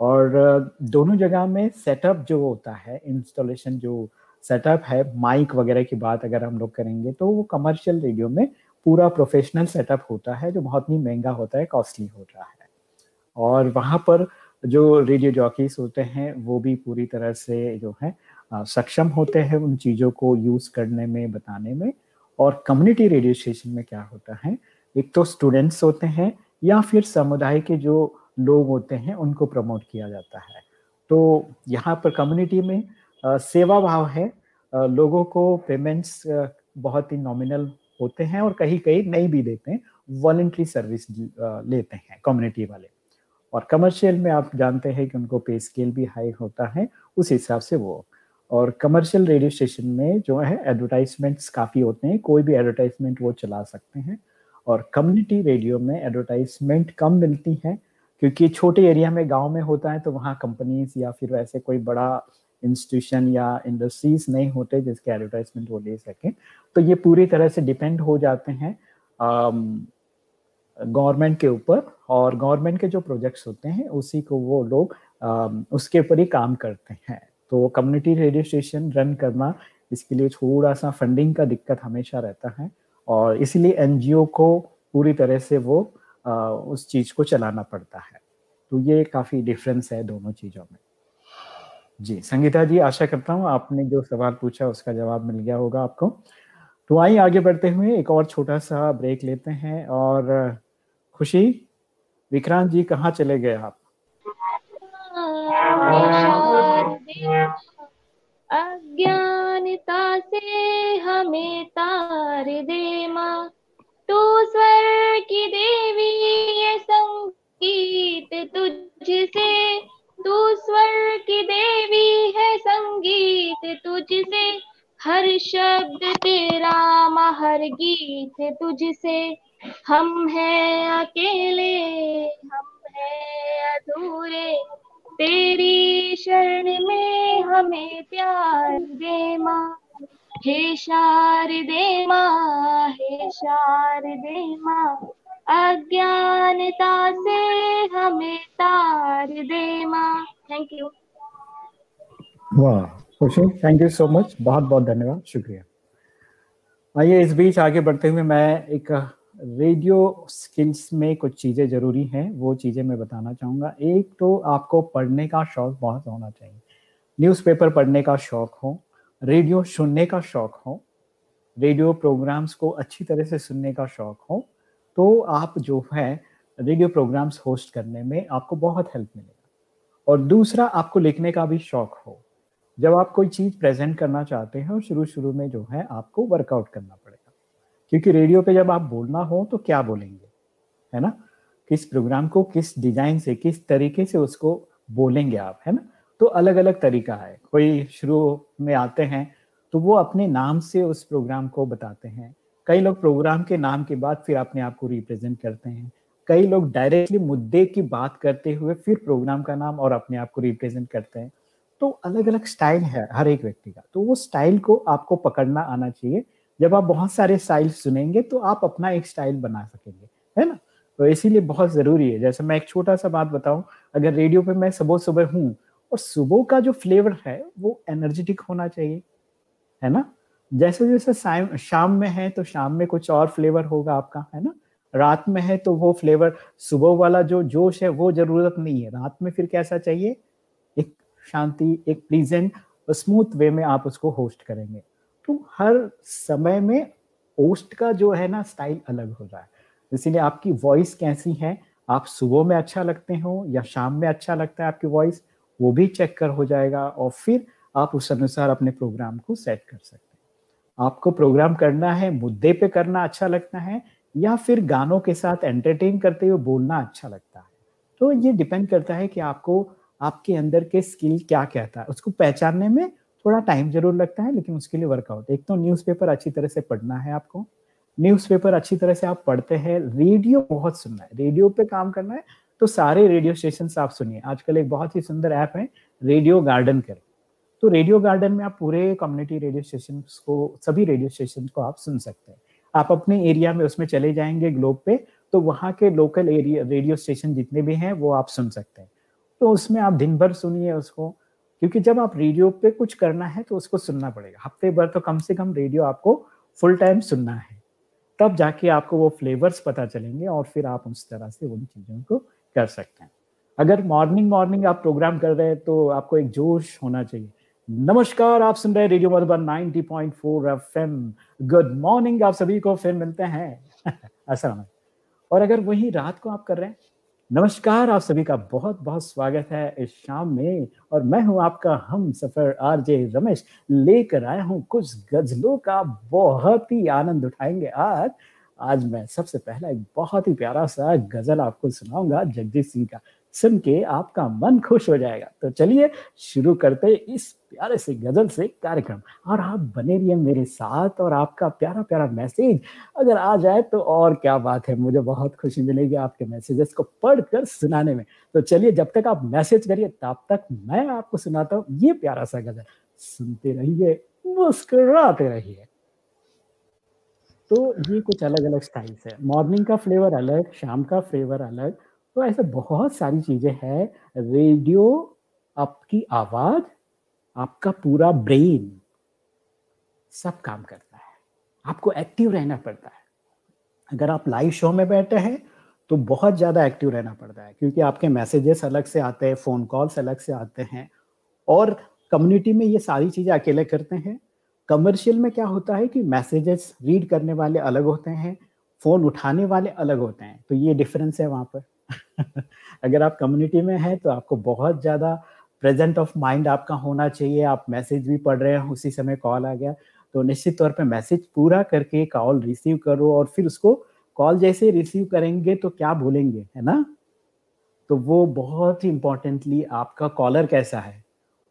और दोनों जगह में सेटअप जो होता है इंस्टॉलेशन जो सेटअप है माइक वगैरह की बात अगर हम लोग करेंगे तो वो कमर्शियल रेडियो में पूरा प्रोफेशनल सेटअप होता है, जो बहुत ही महँगा होता है कॉस्टली होता है। और वहाँ पर जो रेडियो जॉकीज होते हैं, वो भी पूरी तरह से जो है सक्षम होते हैं उन चीज़ों को यूज़ करने में, बताने में और कम्युनिटी रेडियो स्टेशन में क्या होता है? एक तो स्टूडेंट्स होते हैं या फिर समुदाय के जो लोग होते हैं, उनको प्रमोट किया जाता है। तो यहाँ पर कम्युनिटी में सेवा भाव है। लोगों को पेमेंट्स बहुत ही नॉमिनल होते हैं और कहीं कहीं नहीं भी देते हैं, वॉल्ट्री सर्विस लेते हैं कम्युनिटी वाले। और कमर्शियल में आप जानते हैं कि उनको पे स्केल भी हाई होता है, उस हिसाब से वो और कमर्शियल रेडियो स्टेशन में जो है एडवर्टाइजमेंट्स काफ़ी होते हैं। कोई भी एडवर्टाइजमेंट वो चला सकते हैं। और कम्युनिटी रेडियो में एडवर्टाइजमेंट कम मिलती है, क्योंकि छोटे एरिया में गाँव में होता है तो वहाँ कंपनीज़ या फिर वैसे कोई बड़ा इंस्टीट्यूशन या इंडस्ट्रीज़ नहीं होते जिसके एडवर्टाइजमेंट वो ले सकें। तो ये पूरी तरह से डिपेंड हो जाते हैं गवर्नमेंट के ऊपर। और गवर्नमेंट के जो प्रोजेक्ट्स होते हैं, उसी को वो लोग उसके ऊपर ही काम करते हैं। तो कम्युनिटी रेडियो स्टेशन रन करना इसके लिए थोड़ा सा फंडिंग का दिक्कत हमेशा रहता है और इसलिए एनजीओ को पूरी तरह से वो आ, उस चीज़ को चलाना पड़ता है। तो ये काफ़ी डिफरेंस है दोनों चीज़ों में। जी संगीता जी आशा करता हूँ आपने जो सवाल पूछा उसका जवाब मिल गया होगा आपको। तो आइए आगे बढ़ते हुए एक और छोटा सा ब्रेक लेते हैं और खुशी विक्रांत जी कहाँ चले गए आप? अज्ञानता से हमें तार दे माँ। तू स्वर की देवी, ये संगीत तुझसे। तू स्वर की देवी है संगीत तुझसे। हर शब्द तेरा महर गीत तुझसे। हम हैं अकेले, हम हैं अधूरे। तेरी शरण में हमें प्यार दे माँ। हे शार दे माँ, हे शार दे माँ। अज्ञानता से हमें तार दे माँ। थैंक यू वाह थैंक यू सो मच बहुत बहुत धन्यवाद। शुक्रिया। आइए, इस बीच आगे बढ़ते हुए मैं एक रेडियो स्किल्स में कुछ चीज़ें ज़रूरी हैं, वो चीज़ें मैं बताना चाहूँगा। एक तो आपको पढ़ने का शौक बहुत होना चाहिए। न्यूज़पेपर पढ़ने का शौक हो, रेडियो सुनने का शौक हो, रेडियो प्रोग्राम्स को अच्छी तरह से सुनने का शौक हो तो आप जो है रेडियो प्रोग्राम्स होस्ट करने में आपको बहुत हेल्प मिलेगा। और दूसरा, आपको लिखने का भी शौक हो। जब आप कोई चीज़ प्रेजेंट करना चाहते हैं और शुरू शुरू में जो है आपको वर्कआउट करना क्योंकि रेडियो पे जब आप बोलना हो तो क्या बोलेंगे? है ना? किस प्रोग्राम को, किस डिज़ाइन से, किस तरीके से उसको बोलेंगे आप, है ना? तो अलग अलग तरीका है। कोई शुरू में आते हैं तो वो अपने नाम से उस प्रोग्राम को बताते हैं। कई लोग प्रोग्राम के नाम के बाद फिर अपने आप को रिप्रेजेंट करते हैं। कई लोग डायरेक्टली मुद्दे की बात करते हुए फिर प्रोग्राम का नाम और अपने आप को रिप्रेजेंट करते हैं। तो अलग अलग स्टाइल है हर एक व्यक्ति का। तो वो स्टाइल को आपको पकड़ना आना चाहिए। जब आप बहुत सारे स्टाइल सुनेंगे तो आप अपना एक स्टाइल बना सकेंगे, है ना? तो इसीलिए बहुत ज़रूरी है। जैसे मैं एक छोटा सा बात बताऊँ, अगर रेडियो पे मैं सुबह सुबह हूँ, और सुबह का जो फ्लेवर है, वो एनर्जेटिक होना चाहिए, है ना? जैसे जैसे शाम में है तो शाम में कुछ और फ्लेवर होगा आपका, है ना? रात में है तो वो फ्लेवर, सुबह वाला जो जोश है, वो ज़रूरत नहीं है। रात में फिर कैसा चाहिए? एक शांति, एक प्लीजेंट, स्मूथ वे में आप उसको होस्ट करेंगे। तो हर समय में होस्ट का जो है ना स्टाइल अलग हो रहा है। इसीलिए आपकी वॉइस कैसी है, आप सुबह में अच्छा लगते हो या शाम में अच्छा लगता है आपकी वॉइस वो भी चेक कर हो जाएगा और फिर आप उस अनुसार अपने प्रोग्राम को सेट कर सकते हैं। आपको प्रोग्राम करना है, मुद्दे पे करना अच्छा लगता है या फिर गानों के साथ एंटरटेन करते हुए बोलना अच्छा लगता है। तो ये डिपेंड करता है कि आपको, आपके अंदर के स्किल क्या कहता है उसको पहचानने में थोड़ा टाइम ज़रूर लगता है, लेकिन उसके लिए वर्कआउट एक तो न्यूज़पेपर अच्छी तरह से पढ़ना है आपको। न्यूज़पेपर अच्छी तरह से आप पढ़ते हैं। रेडियो बहुत सुनना है। रेडियो पे काम करना है तो सारे रेडियो स्टेशन आप सुनिए। आजकल एक बहुत ही सुंदर ऐप है रेडियो गार्डन कर तो रेडियो गार्डन में आप पूरे कम्युनिटी रेडियो स्टेशन को, सभी रेडियो स्टेशन को आप सुन सकते हैं। आप अपने एरिया में उसमें चले जाएँगे ग्लोब पे तो वहाँ के लोकल एरिया रेडियो स्टेशन जितने भी हैं, वो आप सुन सकते हैं। तो उसमें आप दिन भर सुनिए उसको। क्योंकि जब आप रेडियो पे कुछ करना है तो उसको सुनना पड़ेगा। हफ़्ते भर तो कम से कम रेडियो आपको फुल टाइम सुनना है। तब जाके आपको वो फ्लेवर्स पता चलेंगे और फिर आप उस तरह से उन चीज़ों को कर सकते हैं। अगर मॉर्निंग मॉर्निंग आप प्रोग्राम कर रहे हैं तो आपको एक जोश होना चाहिए। नमस्कार, आप सुन रहे हैं radio Madhuban 90.4 FM. Good morning आप सभी को फिर मिलते हैं। ऐसा और अगर वही रात को आप कर रहे हैं नमस्कार, आप सभी का बहुत बहुत स्वागत है इस शाम में। और मैं हूँ आपका हम सफ़र आरजे रमेश। लेकर आया हूँ कुछ गजलों का बहुत ही आनंद उठाएँगे आज। आज मैं सबसे पहला एक बहुत ही प्यारा सा गज़ल आपको सुनाऊँगा, जगजीत सिंह का। सुन के आपका मन खुश हो जाएगा। तो चलिए शुरू करते इस प्यारे से गज़ल से कार्यक्रम। और आप बने रहिए मेरे साथ और आपका प्यारा प्यारा मैसेज अगर आ जाए तो और क्या बात है, मुझे बहुत खुशी मिलेगी आपके मैसेजेस को पढ़कर सुनाने में। तो चलिए जब तक आप मैसेज करिए तब तक मैं आपको सुनाता हूँ ये प्यारा सा गज़ल। सुनते रहिए, मुस्कुराते रहिए। तो ये कुछ अलग अलग स्टाइल्स है। मॉर्निंग का फ्लेवर अलग, शाम का फ्लेवर अलग तो ऐसे बहुत सारी चीज़ें हैं। रेडियो, आपकी आवाज़, आपका पूरा ब्रेन, सब काम करता है। आपको एक्टिव रहना पड़ता है। अगर आप लाइव शो में बैठे हैं तो बहुत ज़्यादा एक्टिव रहना पड़ता है, क्योंकि आपके मैसेजेस अलग से आते हैं, फ़ोन कॉल्स अलग से आते हैं। और कम्युनिटी में ये सारी चीज़ें अकेले करते हैं। कमर्शियल में क्या होता है कि मैसेजेस रीड करने वाले अलग होते हैं, फ़ोन उठाने वाले अलग होते हैं। तो ये डिफरेंस है वहाँ पर। अगर आप कम्युनिटी में हैं तो आपको बहुत ज़्यादा प्रेजेंट ऑफ़ माइंड आपका होना चाहिए। आप मैसेज भी पढ़ रहे हैं, उसी समय कॉल आ गया। तो निश्चित तौर पे मैसेज पूरा करके कॉल रिसीव करो और फिर उसको कॉल जैसे रिसीव करेंगे तो क्या बोलेंगे, है ना? तो वो बहुत ही इंपॉर्टेंटली आपका कॉलर कैसा है,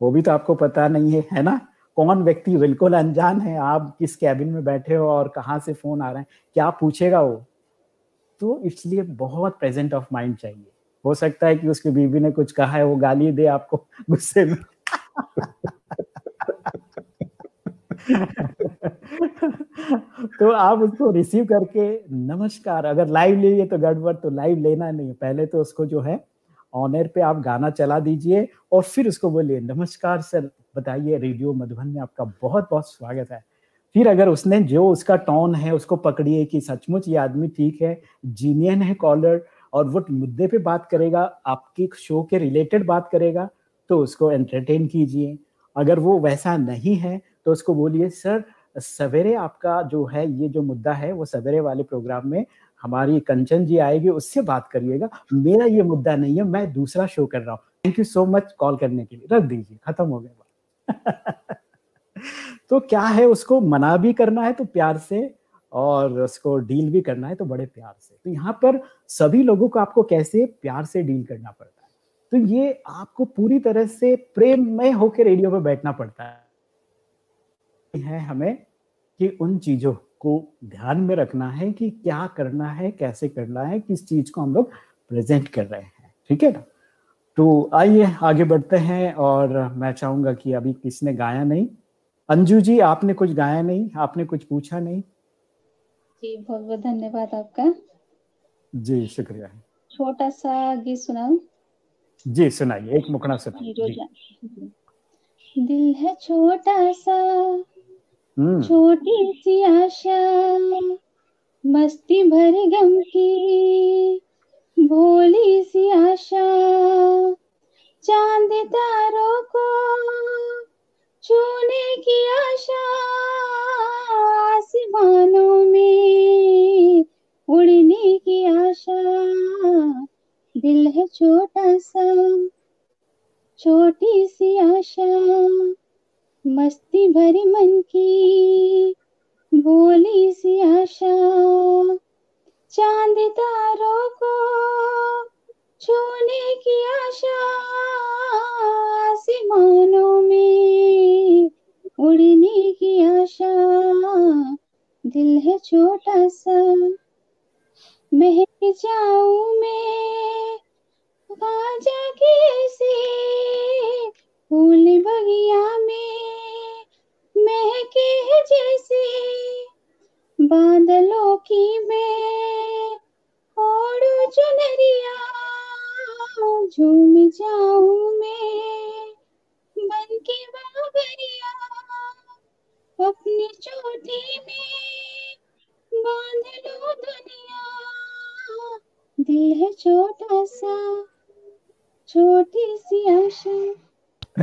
वो भी तो आपको पता नहीं है है ना? कौन व्यक्ति, बिल्कुल अनजान है, आप किस कैबिन में बैठे हो और कहाँ से फ़ोन आ रहे हैं, क्या पूछेगा वो? तो इसलिए बहुत प्रेजेंट ऑफ़ माइंड चाहिए। हो सकता है कि उसकी बीवी ने कुछ कहा है, वो गाली दे आपको गुस्से में। तो आप उसको रिसीव करके नमस्कार, अगर लाइव लिए तो गड़बड़ तो लाइव लेना नहीं पहले तो उसको जो है ऑनर पे आप गाना चला दीजिए और फिर उसको बोलिए, नमस्कार सर, बताइए, रेडियो मधुबन में आपका बहुत बहुत स्वागत है। फिर अगर उसने जो उसका टोन है उसको पकड़िए कि सचमुच ये आदमी ठीक है जीनियन है कॉलर और वो मुद्दे पे बात करेगा, आपके शो के रिलेटेड बात करेगा तो उसको एंटरटेन कीजिए। अगर वो वैसा नहीं है तो उसको बोलिए, सर, सवेरे आपका जो है, ये जो मुद्दा है, वो सवेरे वाले प्रोग्राम में हमारी कंचन जी आएगी, उससे बात करिएगा। मेरा ये मुद्दा नहीं है, मैं दूसरा शो कर रहा हूँ। Thank you so much call करने के लिए। रख दीजिए, खत्म हो गया। तो क्या है उसको मना भी करना है तो प्यार से और उसको डील भी करना है तो बड़े प्यार से। तो यहाँ पर सभी लोगों को आपको कैसे प्यार से डील करना पड़ता है? तो ये आपको पूरी तरह से प्रेम में होकर रेडियो पर बैठना पड़ता है। है हमें कि उन चीज़ों को ध्यान में रखना है कि क्या करना है, कैसे करना है, किस चीज़ को हम लोग प्रेजेंट कर रहे हैं, ठीक है ना? तो आइए, आगे बढ़ते हैं और मैं चाहूँगा कि अभी किसने गाया नहीं अंजू जी आपने कुछ गाया नहीं आपने कुछ पूछा नहीं? जी बहुत बहुत धन्यवाद आपका। जी शुक्रिया। छोटा सा गीत सुनाऊ? जी सुनाइए एक मुकड़ा सुनाइए। दिल है छोटा सा हम्म। छोटी सी आशा मस्ती भरी गम की भोली सी आशा चाँद तारों को छूने की आशा आसमानों में, उड़ने की आशा। दिल है छोटा सा, छोटी सी आशा। मस्ती भरी मन की, भोली सी आशा। चाँद तारों को छूने की आशा आसमानों में। उड़ने की आशा, दिल है छोटा सा। महक जाऊँ मैं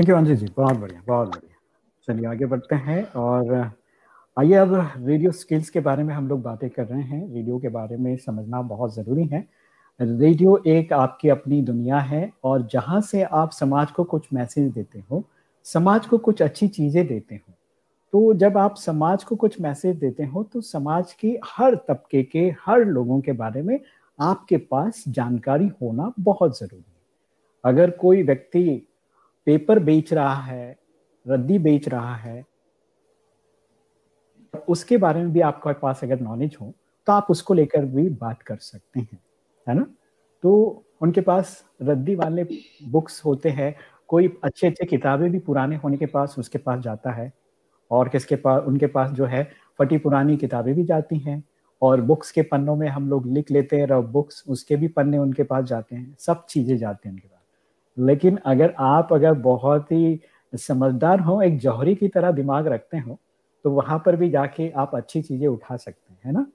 थैंक यू अंजलि जी, बहुत बढ़िया बहुत बढ़िया। चलिए आगे बढ़ते हैं और आइए अब रेडियो स्किल्स के बारे में हम लोग बातें कर रहे हैं। रेडियो के बारे में समझना बहुत ज़रूरी है। रेडियो एक आपकी अपनी दुनिया है और जहाँ से आप समाज को कुछ मैसेज देते हो, समाज को कुछ अच्छी चीज़ें देते हो तो जब आप समाज को कुछ मैसेज देते हो तो समाज के हर तबके के, हर लोगों के बारे में आपके पास जानकारी होना बहुत ज़रूरी है। अगर कोई व्यक्ति पेपर बेच रहा है, रद्दी बेच रहा है, उसके बारे में भी आपके पास अगर नॉलेज हो तो आप उसको लेकर भी बात कर सकते हैं, है ना? तो उनके पास रद्दी वाले बुक्स होते हैं, कोई अच्छे अच्छे किताबें भी पुराने होने के पास उसके पास जाता है, और किसके पास, उनके पास जो है, फटी पुरानी किताबें भी जाती हैं, और बुक्स के पन्नों में हम लोग लिख लेते हैं रफ बुक्स उसके भी पन्ने उनके पास जाते हैं, सब चीज़ें जाते हैं उनके पास। लेकिन अगर आप अगर बहुत ही समझदार हो, एक जौहरी की तरह दिमाग रखते हो तो वहाँ पर भी जाके आप अच्छी चीज़ें उठा सकते हैं, है ना?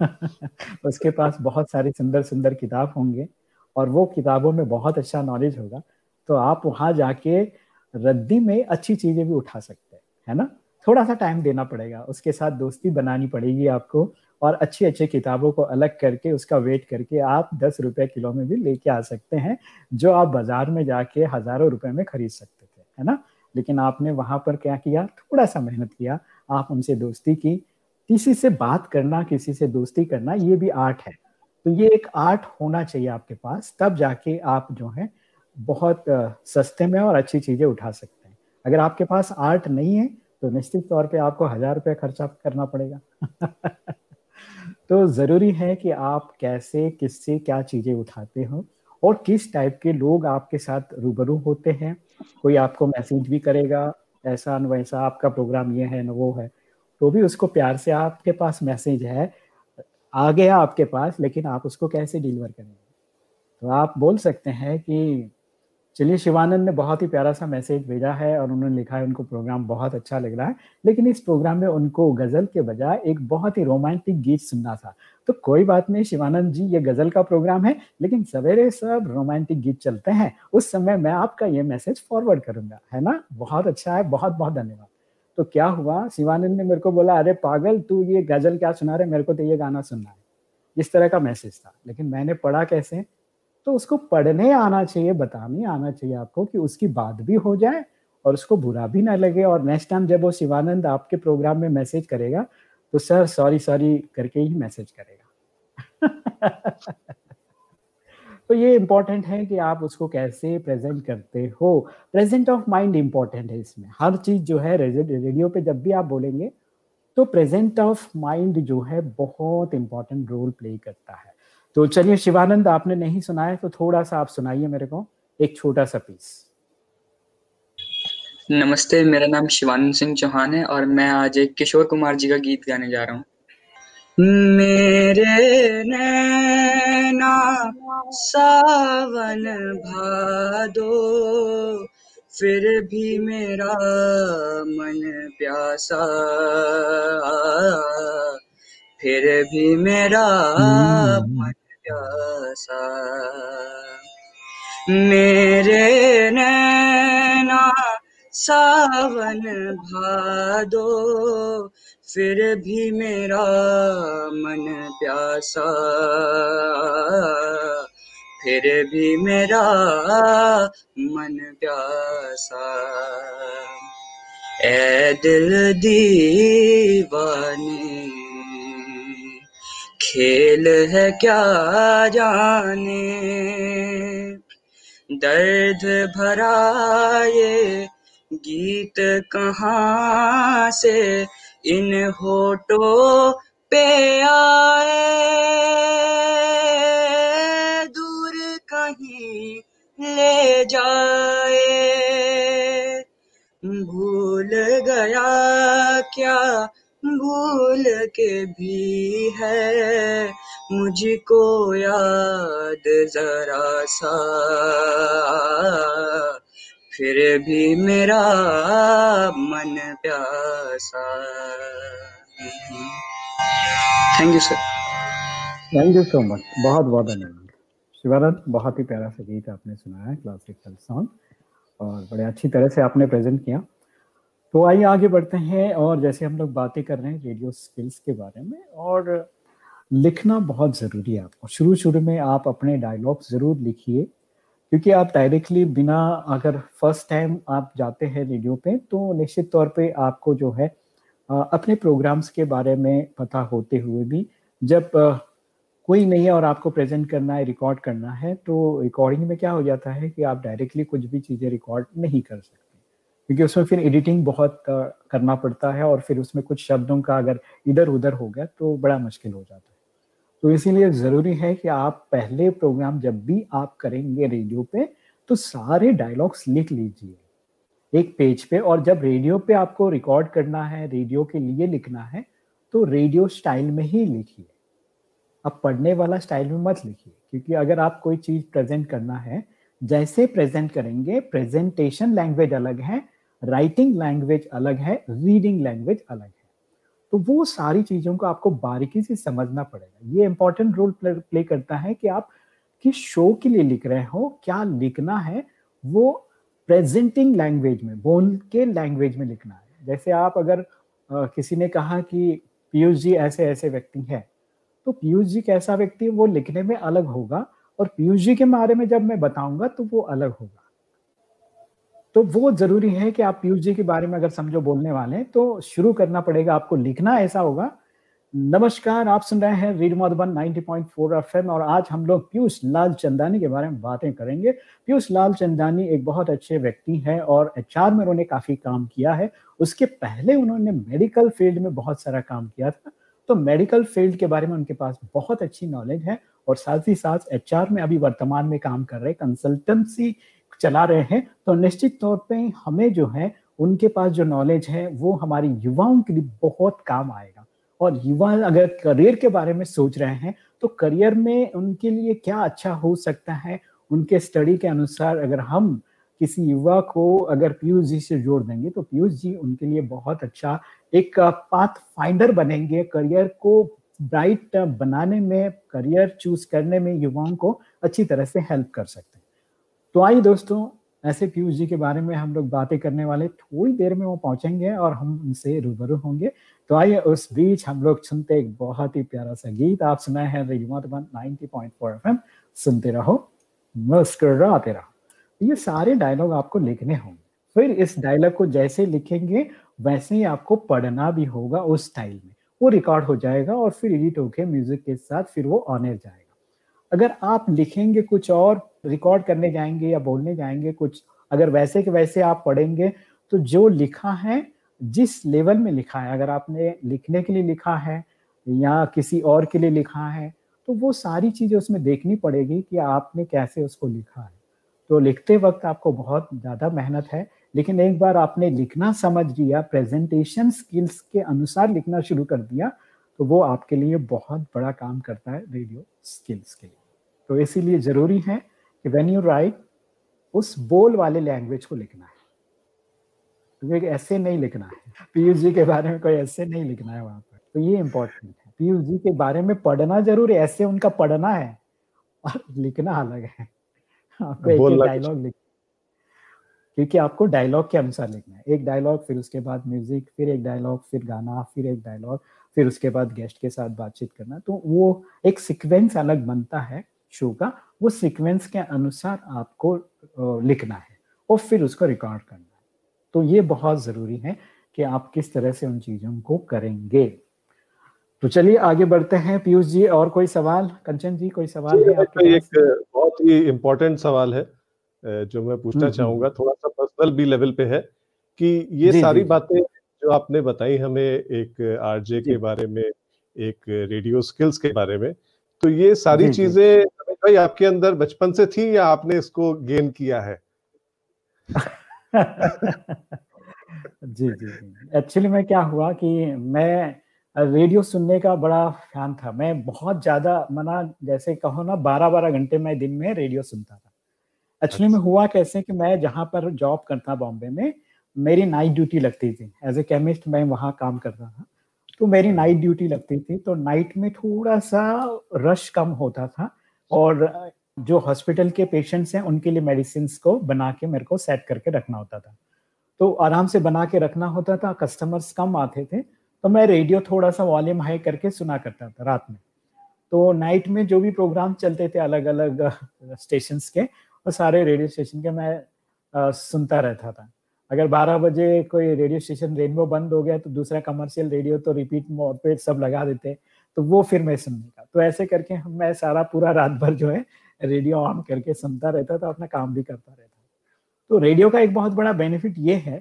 उसके पास बहुत सारी सुंदर सुंदर किताब होंगे और वो किताबों में बहुत अच्छा नॉलेज होगा तो आप वहाँ जाके रद्दी में अच्छी चीज़ें भी उठा सकते हैं, है ना? थोड़ा सा टाइम देना पड़ेगा, उसके साथ दोस्ती बनानी पड़ेगी आपको और अच्छी अच्छी किताबों को अलग करके, उसका वेट करके आप दस रुपये किलो में भी लेके आ सकते हैं, जो आप बाज़ार में जाके हज़ारों रुपए में खरीद सकते थे, है ना? लेकिन आपने वहाँ पर क्या किया? थोड़ा सा मेहनत किया, आप उनसे दोस्ती की। किसी से बात करना, किसी से दोस्ती करना, ये भी आर्ट है। तो ये एक आर्ट होना चाहिए आपके पास, तब जाके आप जो है, बहुत सस्ते में और अच्छी चीज़ें उठा सकते हैं। अगर आपके पास आर्ट नहीं है तो निश्चित तौर पे आपको हज़ार रुपये खर्चा करना पड़ेगा। तो ज़रूरी है कि आप कैसे, किससे क्या चीज़ें उठाते हो और किस टाइप के लोग आपके साथ रूबरू होते हैं। कोई आपको मैसेज भी करेगा, ऐसा न वैसा आपका प्रोग्राम ये है न वो है तो भी उसको प्यार से आपके पास मैसेज है, आ गया आपके पास, लेकिन आप उसको कैसे डिलीवर करेंगे? तो आप बोल सकते हैं कि चलिए, शिवानंद ने बहुत ही प्यारा सा मैसेज भेजा है और उन्होंने लिखा है, उनको प्रोग्राम बहुत अच्छा लग रहा है। लेकिन इस प्रोग्राम में उनको गज़ल के बजाय एक बहुत ही रोमांटिक गीत सुनना था। तो कोई बात नहीं, शिवानंद जी, ये गज़ल का प्रोग्राम है, लेकिन सवेरे सब रोमांटिक गीत चलते हैं। उस समय मैं आपका ये मैसेज फॉरवर्ड करूँगा, है ना? बहुत अच्छा है बहुत बहुत धन्यवाद। तो क्या हुआ? शिवानंद ने मेरे को बोला, अरे पागल, तू ये गज़ल क्या सुना रहे मेरे को तो ये गाना सुनना है। इस तरह का मैसेज था। लेकिन मैंने पढ़ा कैसे? तो उसको पढ़ने आना चाहिए, बताने आना चाहिए आपको कि उसकी बात भी हो जाए और उसको बुरा भी ना लगे। और नेक्स्ट टाइम जब वो शिवानंद आपके प्रोग्राम में मैसेज करेगा तो सर सॉरी सॉरी करके ही मैसेज करेगा। तो ये इंपॉर्टेंट है कि आप उसको कैसे प्रेजेंट करते हो। प्रेजेंट ऑफ़ माइंड इंपॉर्टेंट है इसमें। हर चीज़ जो है रेडियो पे जब भी आप बोलेंगे तो प्रेजेंट ऑफ़ माइंड जो है बहुत इंपॉर्टेंट रोल प्ले करता है। तो चलिए शिवानंद आपने नहीं सुनाया तो थोड़ा सा आप सुनाइए मेरे को एक छोटा सा पीस नमस्ते मेरा नाम शिवानंद सिंह चौहान है और मैं आज एक किशोर कुमार जी का गीत गाने जा रहा हूँ मेरे नैना सावन भादो फिर भी मेरा मन प्यासा फिर भी मेरा हम्म। मन प्यासा। मेरे नैना, सावन भादो, फिर भी मेरा मन प्यासा। फिर भी मेरा मन प्यासा। ए दिल दीवानी खेल है क्या जाने? दर्द भरा ये गीत कहाँ से इन होठों पे आए? दूर कहीं ले जाए? भूल गया क्या भूल के भी है। मुझको याद जरा सा। फिर भी मेरा मन प्यासा। Thank you sir thank you so much बहुत बहुत धन्यवाद। शिवानंद, बहुत ही प्यारा सा गीत आपने सुनाया है क्लासिकल सॉन्ग और बड़े अच्छी तरह से आपने प्रेजेंट किया। तो आइए आगे बढ़ते हैं और जैसे हम लोग बातें कर रहे हैं रेडियो स्किल्स के बारे में और लिखना बहुत ज़रूरी है आपको। शुरू शुरू में आप अपने डायलॉग ज़रूर लिखिए, क्योंकि आप डायरेक्टली बिना अगर फ़र्स्ट टाइम आप जाते हैं रेडियो पे तो निश्चित तौर पे आपको जो है अपने प्रोग्राम्स के बारे में पता होते हुए भी जब कोई नहीं है और आपको प्रेजेंट करना है रिकॉर्ड करना है तो रिकॉर्डिंग में क्या हो जाता है कि आप डायरेक्टली कुछ भी चीज़ें रिकॉर्ड नहीं कर सकते। क्योंकि उसमें फिर एडिटिंग बहुत करना पड़ता है और फिर उसमें कुछ शब्दों का अगर इधर उधर हो गया तो बड़ा मुश्किल हो जाता है। तो इसीलिए ज़रूरी है कि आप पहले प्रोग्राम जब भी आप करेंगे रेडियो पे तो सारे डायलॉग्स लिख लीजिए। एक पेज पे और जब रेडियो पे आपको रिकॉर्ड करना है रेडियो के लिए लिखना है तो रेडियो स्टाइल में ही लिखिए। अब पढ़ने वाला स्टाइल में मत लिखिए, क्योंकि अगर आप कोई चीज़ प्रेजेंट करना है, जैसे प्रेजेंट करेंगे प्रेजेंटेशन लैंग्वेज अलग है राइटिंग लैंग्वेज अलग है रीडिंग लैंग्वेज अलग है। तो वो सारी चीज़ों को आपको बारीकी से समझना पड़ेगा। ये इंपॉर्टेंट रोल प्ले करता है कि आप किस शो के लिए लिख रहे हो क्या लिखना है वो प्रेजेंटिंग लैंग्वेज में बोल के लैंग्वेज में लिखना है। जैसे आप अगर आ, किसी ने कहा कि पीयूष जी ऐसे ऐसे व्यक्ति हैं तो पीयूष जी कैसा व्यक्ति है वो लिखने में अलग होगा और पीयूष जी के बारे में जब मैं बताऊँगा तो वो अलग होगा। तो वो ज़रूरी है कि आप पीयूष जी के बारे में अगर समझो बोलने वाले हैं तो शुरू करना पड़ेगा आपको लिखना, ऐसा होगा। नमस्कार, आप सुन रहे हैं रीड मधुबन 90.4 एफएम और आज हम लोग पीयूष लाल चंदानी के बारे में बातें करेंगे। पीयूष लाल चंदानी एक बहुत अच्छे व्यक्ति हैं और एचआर में उन्होंने काफ़ी काम किया है। उसके पहले उन्होंने मेडिकल फ़ील्ड में बहुत सारा काम किया था। तो मेडिकल फ़ील्ड के बारे में उनके पास बहुत अच्छी नॉलेज है और साथ ही साथ एचआर में अभी वर्तमान में काम कर रहे कंसल्टेंसी चला रहे हैं तो निश्चित तौर पे हमें जो है, उनके पास जो नॉलेज है, वो हमारी युवाओं के लिए बहुत काम आएगा। और युवा अगर करियर के बारे में सोच रहे हैं तो करियर में उनके लिए क्या अच्छा हो सकता है? उनके स्टडी के अनुसार अगर हम किसी युवा को अगर पीयूष जी से जोड़ देंगे तो पीयूष जी उनके लिए बहुत अच्छा एक पाथ फाइंडर बनेंगे। करियर को ब्राइट बनाने में करियर चूज़ करने में युवाओं को अच्छी तरह से हेल्प कर सकते हैं। तो आइए दोस्तों, ऐसे पीयूष जी के बारे में हम लोग बातें करने वाले थोड़ी देर में वो पहुँचेंगे और हम उनसे रूबरू होंगे। तो आइए उस बीच हम लोग सुनते एक बहुत ही प्यारा सा गीत। आप सुनाए हैं रेडियो मधुबन 90.4 एफएम सुनते रहो, मुस्कुराते रहो। ये सारे डायलॉग आपको लिखने होंगे। फिर इस डायलॉग को जैसे लिखेंगे, वैसे ही आपको पढ़ना भी होगा उस स्टाइल में। वो रिकॉर्ड हो जाएगा और फिर एडिट होके म्यूज़िक के साथ फिर वो ऑनर जाएगा। अगर आप लिखेंगे कुछ और रिकॉर्ड करने जाएँगे या बोलने जाएँगे कुछ। अगर वैसे के वैसे आप पढ़ेंगे तो जो लिखा है, जिस लेवल में लिखा है, अगर आपने लिखने के लिए लिखा है या किसी और के लिए लिखा है तो वो सारी चीज़ें उसमें देखनी पड़ेगी कि आपने कैसे उसको लिखा है। तो लिखते वक्त आपको बहुत ज़्यादा मेहनत है, लेकिन एक बार आपने लिखना समझ लिया प्रेजेंटेशन स्किल्स के अनुसार लिखना शुरू कर दिया तो वो आपके लिए बहुत बड़ा काम करता है रेडियो स्किल्स के लिए। तो इसीलिए ज़रूरी है कि वेन यू राइट उस बोल वाले लैंग्वेज को लिखना है। क्योंकि ऐसे नहीं लिखना है। पीयूष जी के बारे में कोई ऐसे नहीं लिखना है वहाँ पर। तो ये इंपॉर्टेंट है। पीयूष जी के बारे में पढ़ना ज़रूर है। ऐसे उनका पढ़ना है। और लिखना अलग है। आपको एक डायलॉग लिख क्योंकि आपको डायलॉग के अनुसार लिखना है। एक डायलॉग फिर उसके बाद म्यूज़िक फिर एक डायलॉग फिर गाना फिर एक डायलॉग फिर उसके बाद गेस्ट के साथ बातचीत करना। तो वो एक सिक्वेंस अलग बनता है। शो का वो सिक्वेंस के अनुसार आपको लिखना है और फिर उसको रिकॉर्ड करना है। तो ये बहुत ज़रूरी है कि आप किस तरह से उन चीज़ों को करेंगे। तो चलिए आगे बढ़ते हैं। पीयूष जी और कोई सवाल? कंचन जी कोई सवाल है आपके एक बहुत ही इम्पोर्टेंट सवाल है जो मैं पूछना हम्म, हम्म। चाहूँगा। थोड़ा सा पर्सनल भी लेवल पे है कि ये जी, सारी बातें जो आपने बताई हमें एक आरजे के बारे में एक रेडियो स्किल्स के बारे में तो ये सारी चीज़ें भाई आपके अंदर बचपन से थी या आपने इसको गेन किया है? जी जी एक्चुअली में क्या हुआ कि मैं रेडियो सुनने का बड़ा फ़ैन था। मैं बहुत ज़्यादा मना जैसे कहो ना बारह बारह घंटे मैं दिन में रेडियो सुनता था। एक्चुअली में अच्छा। हुआ कैसे कि मैं जहाँ पर जॉब करता बॉम्बे में मेरी नाइट ड्यूटी लगती थी। एज ए केमिस्ट मैं वहाँ काम करता था। तो मेरी नाइट ड्यूटी लगती थी तो नाइट में थोड़ा सा रश कम होता था। और जो हॉस्पिटल के पेशेंट्स हैं उनके लिए मेडिसिन को बना के मेरे को सेट करके रखना होता था। तो आराम से बना के रखना होता था कस्टमर्स कम आते थे तो मैं रेडियो थोड़ा सा वॉल्यूम हाई करके सुना करता था रात में। तो नाइट में जो भी प्रोग्राम चलते थे अलग अलग स्टेशन के वो सारे रेडियो स्टेशन के मैं आ, सुनता रहता था। अगर 12 बजे कोई रेडियो स्टेशन रेनबो बंद हो गया तो दूसरा कमर्शियल रेडियो तो रिपीट पे सब लगा देते। तो वो फिर मैं सुनने का। तो ऐसे करके मैं सारा पूरा रात भर जो है रेडियो ऑन करके सुनता रहता था अपना काम भी करता रहता तो रेडियो का एक बहुत बड़ा बेनिफिट ये है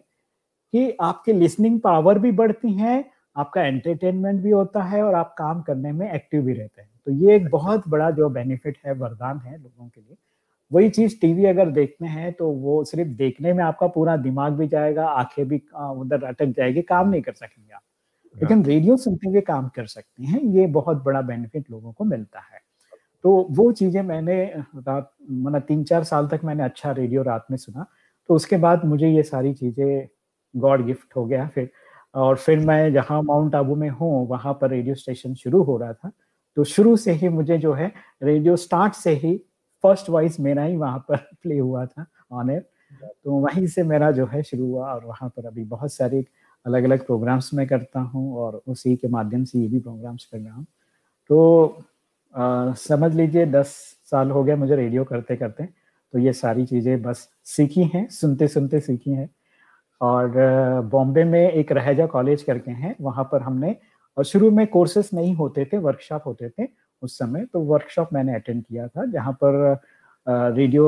कि आपकी लिसनिंग पावर भी बढ़ती है आपका एंटरटेनमेंट भी होता है और आप काम करने में एक्टिव भी रहते हैं। तो ये एक बहुत बड़ा जो बेनिफिट है वरदान है लोगों के लिए। वही चीज़ टीवी अगर देखते हैं तो वो सिर्फ़ देखने में आपका पूरा दिमाग भी जाएगा आँखें भी उधर अटक जाएगी काम नहीं कर सकेंगे आप। लेकिन रेडियो सुनते हुए काम कर सकते हैं ये बहुत बड़ा बेनिफिट लोगों को मिलता है। तो वो चीज़ें मैंने रात मतलब तीन चार साल तक मैंने अच्छा रेडियो रात में सुना तो उसके बाद मुझे ये सारी चीज़ें गॉड गिफ्ट हो गया फिर। और फिर मैं जहाँ माउंट आबू में हूँ वहाँ पर रेडियो स्टेशन शुरू हो रहा था तो शुरू से ही मुझे जो है रेडियो स्टार्ट से ही फ़र्स्ट वॉइस मेरा ही वहाँ पर प्ले हुआ था ऑन एयर तो वहीं से मेरा जो है शुरू हुआ और वहाँ पर अभी बहुत सारे अलग अलग प्रोग्राम्स में करता हूँ और उसी के माध्यम से ये भी प्रोग्राम्स कर रहा हूँ। तो आ, समझ लीजिए दस साल हो गया मुझे रेडियो करते करते तो ये सारी चीज़ें बस सीखी हैं सुनते सुनते सीखी हैं। और बॉम्बे में एक रहेजा कॉलेज करके हैं वहाँ पर हमने और शुरू में कोर्सेस नहीं होते थे वर्कशॉप होते थे उस समय तो वर्कशॉप मैंने अटेंड किया था जहाँ पर रेडियो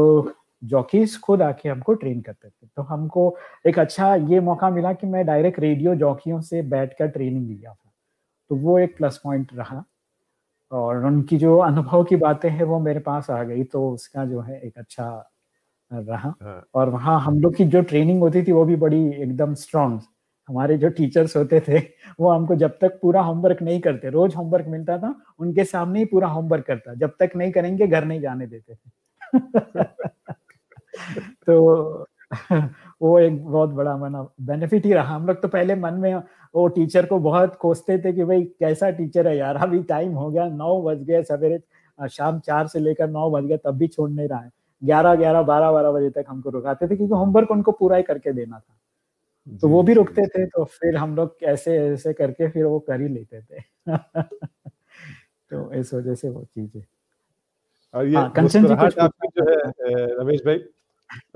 जॉकीज खुद आके हमको ट्रेन करते थे। तो हमको एक अच्छा ये मौका मिला कि मैं डायरेक्ट रेडियो जॉकियों से बैठ कर ट्रेनिंग लिया था। तो वो एक प्लस पॉइंट रहा और उनकी जो अनुभव की बातें हैं वो मेरे पास आ गई तो उसका जो है एक अच्छा रहा। हाँ। और वहाँ हम लोग की जो ट्रेनिंग होती थी वो भी बड़ी एकदम स्ट्रांग हमारे जो टीचर्स होते थे वो हमको जब तक पूरा होमवर्क नहीं करते रोज होमवर्क मिलता था उनके सामने ही पूरा होमवर्क करता जब तक नहीं करेंगे घर नहीं जाने देते थे। तो वो एक बहुत बड़ा मना बेनिफिट ही रहा। हम लोग तो पहले मन में वो टीचर को बहुत कोसते थे कि भाई कैसा टीचर है यार? अभी टाइम हो गया नौ बज गए सवेरे शाम चार से लेकर नौ बज गया तब भी छोड़ नहीं रहा है। ग्यारह ग्यारह बारह बारह बजे तक हमको रुकाते थे क्योंकि होमवर्क उनको पूरा ही करके देना था। तो वो भी रुकते थे तो फिर हम लोग ऐसे ऐसे करके फिर वो कर ही लेते थे। तो इस वजह से वो चीज़ें। और ये हाँ, जो है रमेश भाई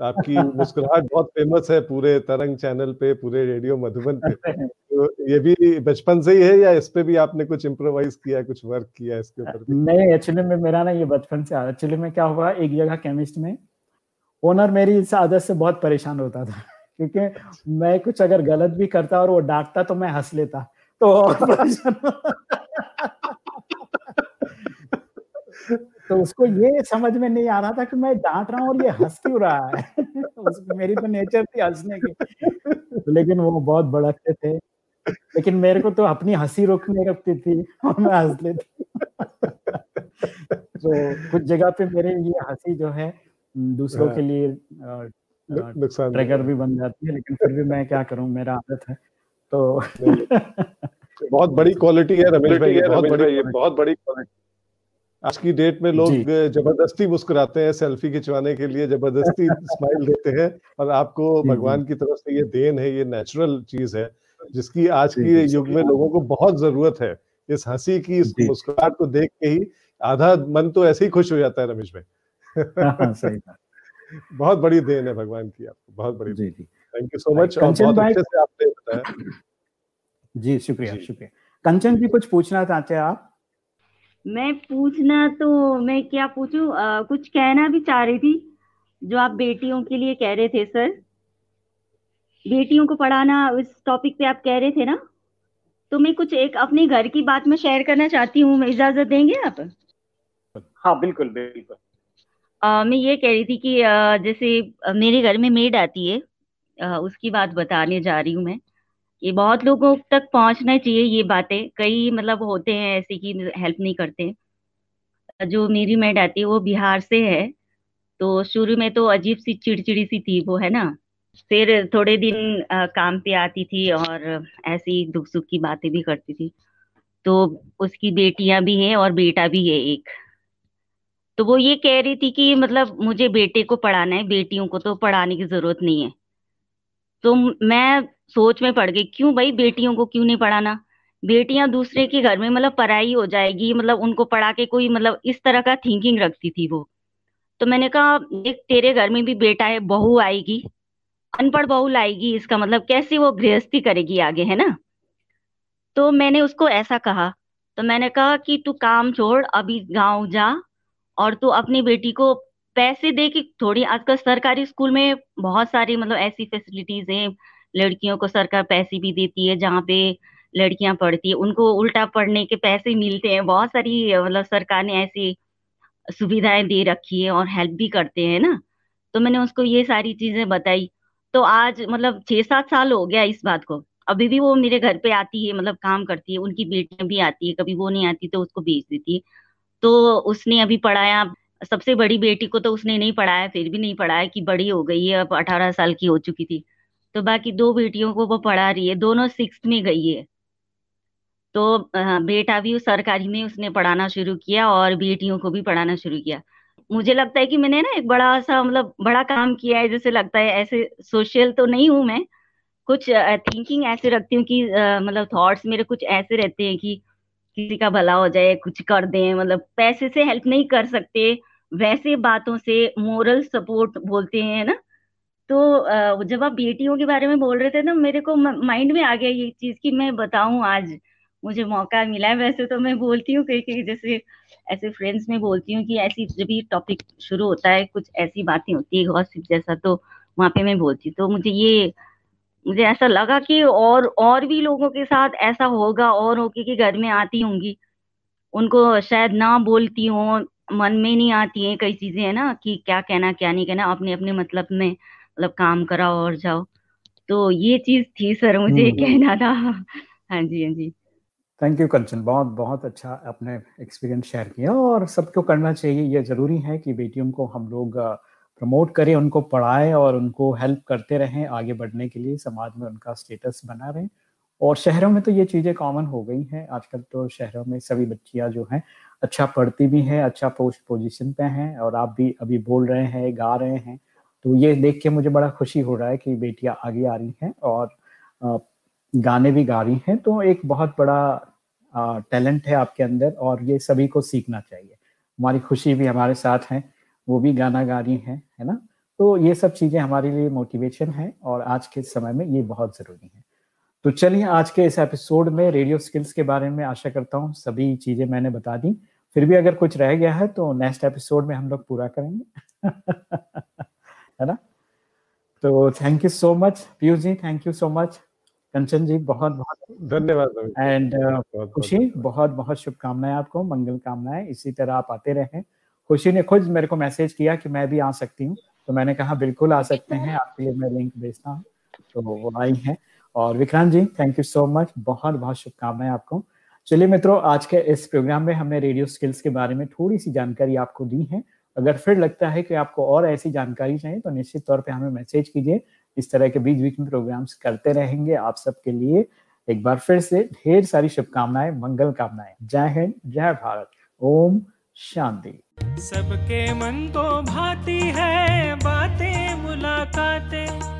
आपकी मुस्कुराहट बहुत फ़ेमस है पूरे तरंग चैनल पे पूरे रेडियो मधुबन पे। तो ये भी बचपन से ही है या इस पे भी आपने कुछ इम्प्रोवाइज किया कुछ वर्क किया इसके ऊपर नहीं एक्चुअली में मेरा ना ये बचपन से एक्चुअली में क्या हुआ एक जगह केमिस्ट में ओनर मेरी इस आदत से बहुत परेशान होता था। क्योंकि मैं कुछ अगर गलत भी करता और वो डांटता तो मैं हंस लेता तो तो उसको ये समझ में नहीं आ रहा था कि मैं डांट रहा हूँ और ये हंस क्यों रहा है? मेरी तो नेचर थी हंसने की। तो लेकिन वो बहुत बड़कते थे। लेकिन मेरे को तो अपनी हँसी रोक नहीं रखती थी और मैं हंस लेती तो कुछ जगह पे मेरे ये हँसी जो है दूसरों के हाँ। लिए ट्रिगर भी बन जाती है लेकिन फिर भी मैं क्या करूँ मेरा आदत है। तो बहुत बड़ी क्वालिटी है रमेश भाई बहुत बड़ी बहुत बड़ी क्वालिटी आज की डेट में लोग ज़बरदस्ती मुस्कुराते हैं सेल्फी खिंचवाने के लिए ज़बरदस्ती स्माइल देते हैं और आपको भगवान की तरफ़ से ये देन है ये नेचुरल चीज़ है जिसकी आज के युग में लोगों को बहुत ज़रूरत है इस हँसी की इस मुस्कुराहट को देख के ही आधा मन तो ऐसे ही खुश हो जाता है रमेश भाई। हाँ, हाँ, सही बहुत बड़ी देन है भगवान की आपको बहुत बड़ी जी जी। थैंक यू सो मच और बहुत अच्छे से आपने बताया। जी शुक्रिया शुक्रिया। कंचन जी कुछ पूछना चाहते हैं आप? मैं पूछना तो मैं क्या पूछूँ? कुछ कहना भी चाह रही थी जो आप बेटियों के लिए कह रहे थे सर। बेटियों को पढ़ाना इस टॉपिक पे आप कह रहे थे ना? तो मैं कुछ एक अपने घर की बात में शेयर करना चाहती हूँ। इजाज़त देंगे आप? हाँ बिल्कुल बिल्कुल। आ, मैं ये कह रही थी कि आ, जैसे मेरे घर में मेड आती है। आ, उसकी बात बताने जा रही हूँ मैं। ये बहुत लोगों तक पहुँचना चाहिए ये बातें। कई मतलब होते हैं ऐसे कि हेल्प नहीं करते। जो मेरी मेड आती है वो बिहार से है। तो शुरू में तो अजीब सी चिड़चिड़ी सी थी वो है ना? फिर थोड़े दिन आ, काम पे आती थी और ऐसी दुख सुख की बातें भी करती थी। तो उसकी बेटियाँ भी हैं और बेटा भी है एक। तो वो ये कह रही थी कि मतलब मुझे बेटे को पढ़ाना है बेटियों को तो पढ़ाने की ज़रूरत नहीं है। तो मैं सोच में पड़ गई, क्यों भाई बेटियों को क्यों नहीं पढ़ाना? बेटियाँ दूसरे के घर में मतलब पढ़ाई हो जाएगी मतलब उनको पढ़ा के कोई मतलब इस तरह का थिंकिंग रखती थी वो। तो मैंने कहा, देख, तेरे घर में भी बेटा है, बहू आएगी, अनपढ़ बहू लाएगी इसका मतलब कैसे वो गृहस्थी करेगी आगे, है ना? तो मैंने उसको ऐसा कहा तो मैंने कहा कि तू काम छोड़, अभी गाँव जा और तू अपनी बेटी को पैसे दे के थोड़ी, आजकल सरकारी स्कूल में बहुत सारी मतलब ऐसी फैसिलिटीज़ हैं, लड़कियों को सरकार पैसे भी देती है, जहाँ पे लड़कियाँ पढ़ती है, उनको उल्टा पढ़ने के पैसे मिलते हैं, बहुत सारी मतलब सरकार ने ऐसी सुविधाएँ दे रखी है और हेल्प भी करते हैं ना। तो मैंने उसको ये सारी चीज़ें बताई। तो आज मतलब छह सात साल हो गया इस बात को। अभी भी वो मेरे घर पे आती है मतलब काम करती है, उनकी बेटियाँ भी आती है, कभी वो नहीं आती तो उसको भेज देती है। तो उसने अभी पढ़ाया सबसे बड़ी बेटी को तो उसने नहीं पढ़ाया, फिर भी नहीं पढ़ाया कि बड़ी हो गई है, अब अठारह साल की हो चुकी थी। तो बाकी दो बेटियों को वो पढ़ा रही है, दोनों सिक्स में गई है। तो बेटा भी सरकारी में उसने पढ़ाना शुरू किया और बेटियों को भी पढ़ाना शुरू किया। मुझे लगता है कि मैंने ना एक बड़ा सा मतलब बड़ा काम किया है, जैसे लगता है ऐसे सोशल तो नहीं हूँ मैं। कुछ थिंकिंग ऐसे रखती हूँ कि मतलब थॉट्स मेरे कुछ ऐसे रहते हैं कि किसी का भला हो जाए, कुछ कर दें मतलब पैसे से हेल्प नहीं कर सकते। वैसे बातों से मोरल सपोर्ट बोलते हैं ना? तो जब आप बेटियों के बारे में बोल रहे थे ना, मेरे को माइंड में आ गया ये चीज़ कि मैं बताऊँ आज, मुझे मौका मिला है। वैसे तो मैं बोलती हूँ कहीं जैसे ऐसे फ्रेंड्स में बोलती हूँ कि ऐसी जब भी टॉपिक शुरू होता है, कुछ ऐसी बातें होती है जैसा तो वहाँ पे मैं बोलती हूँ। तो मुझे ये, मुझे ऐसा लगा कि और और भी लोगों के साथ ऐसा होगा, और होके कि घर में आती होंगी। उनको शायद ना बोलती हो मन में नहीं आती है कई चीज़ें है ना कि क्या कहना क्या नहीं कहना अपने अपने मतलब में मतलब काम कराओ और जाओ। तो ये चीज़ थी सर मुझे हम्म। कहना था। हाँ जी हाँ जी। थैंक यू कंचन बहुत बहुत अच्छा आपने एक्सपीरियंस शेयर किया और सबको करना चाहिए। ये ज़रूरी है कि बेटियों को हम लोग प्रमोट करें उनको पढ़ाएँ और उनको हेल्प करते रहें आगे बढ़ने के लिए समाज में उनका स्टेटस बना रहें। और शहरों में तो ये चीज़ें कॉमन हो गई हैं। आजकल तो शहरों में सभी बच्चियाँ जो हैं अच्छा पढ़ती भी हैं अच्छा पोस्ट पोजीशन पे हैं और आप भी अभी बोल रहे हैं, गा रहे हैं तो ये देख के मुझे बड़ा खुशी हो रहा है कि बेटियाँ आगे आ रही हैं और गाने भी गा रही हैं तो एक बहुत बड़ा टैलेंट है आपके अंदर और ये सभी को सीखना चाहिए। हमारी खुशी भी हमारे साथ हैं, वो भी गाना गा रही हैं, है ना? तो ये सब चीज़ें हमारे लिए मोटिवेशन है और आज के समय में ये बहुत ज़रूरी है। तो चलिए आज के इस एपिसोड में रेडियो स्किल्स के बारे में आशा करता हूँ सभी चीज़ें मैंने बता दी। फिर भी अगर कुछ रह गया है तो नेक्स्ट एपिसोड में हम लोग पूरा करेंगे। है ना? तो thank you so much Piyush ji thank you so much Kanchan ji बहुत बहुत धन्यवाद एंड uh, खुशी बहुत बहुत शुभकामनाएँ आपको मंगल कामनाएँ इसी तरह आप आते रहे। खुशी ने खुद मेरे को मैसेज किया कि मैं भी आ सकती हूँ। तो मैंने कहा बिल्कुल आ सकते हैं आपके लिए मैं लिंक भेजता हूँ। तो वो आई है। और Vikrant ji thank you so much बहुत बहुत शुभकामनाएँ आपको। चलिए मित्रों, आज के इस प्रोग्राम में हमने रेडियो स्किल्स के बारे में थोड़ी सी जानकारी आपको दी है। अगर फिर लगता है कि आपको और ऐसी जानकारी चाहिए तो निश्चित तौर पे हमें मैसेज कीजिए। इस तरह के बीच बीच में प्रोग्राम्स करते रहेंगे आप सबके लिए। एक बार फिर से ढेर सारी शुभकामनाएँ, मंगल कामनाएँ। जय हिंद, जय भारत। ओम शांति। सबके मन तो भाती है, बातें, मुलाकातें।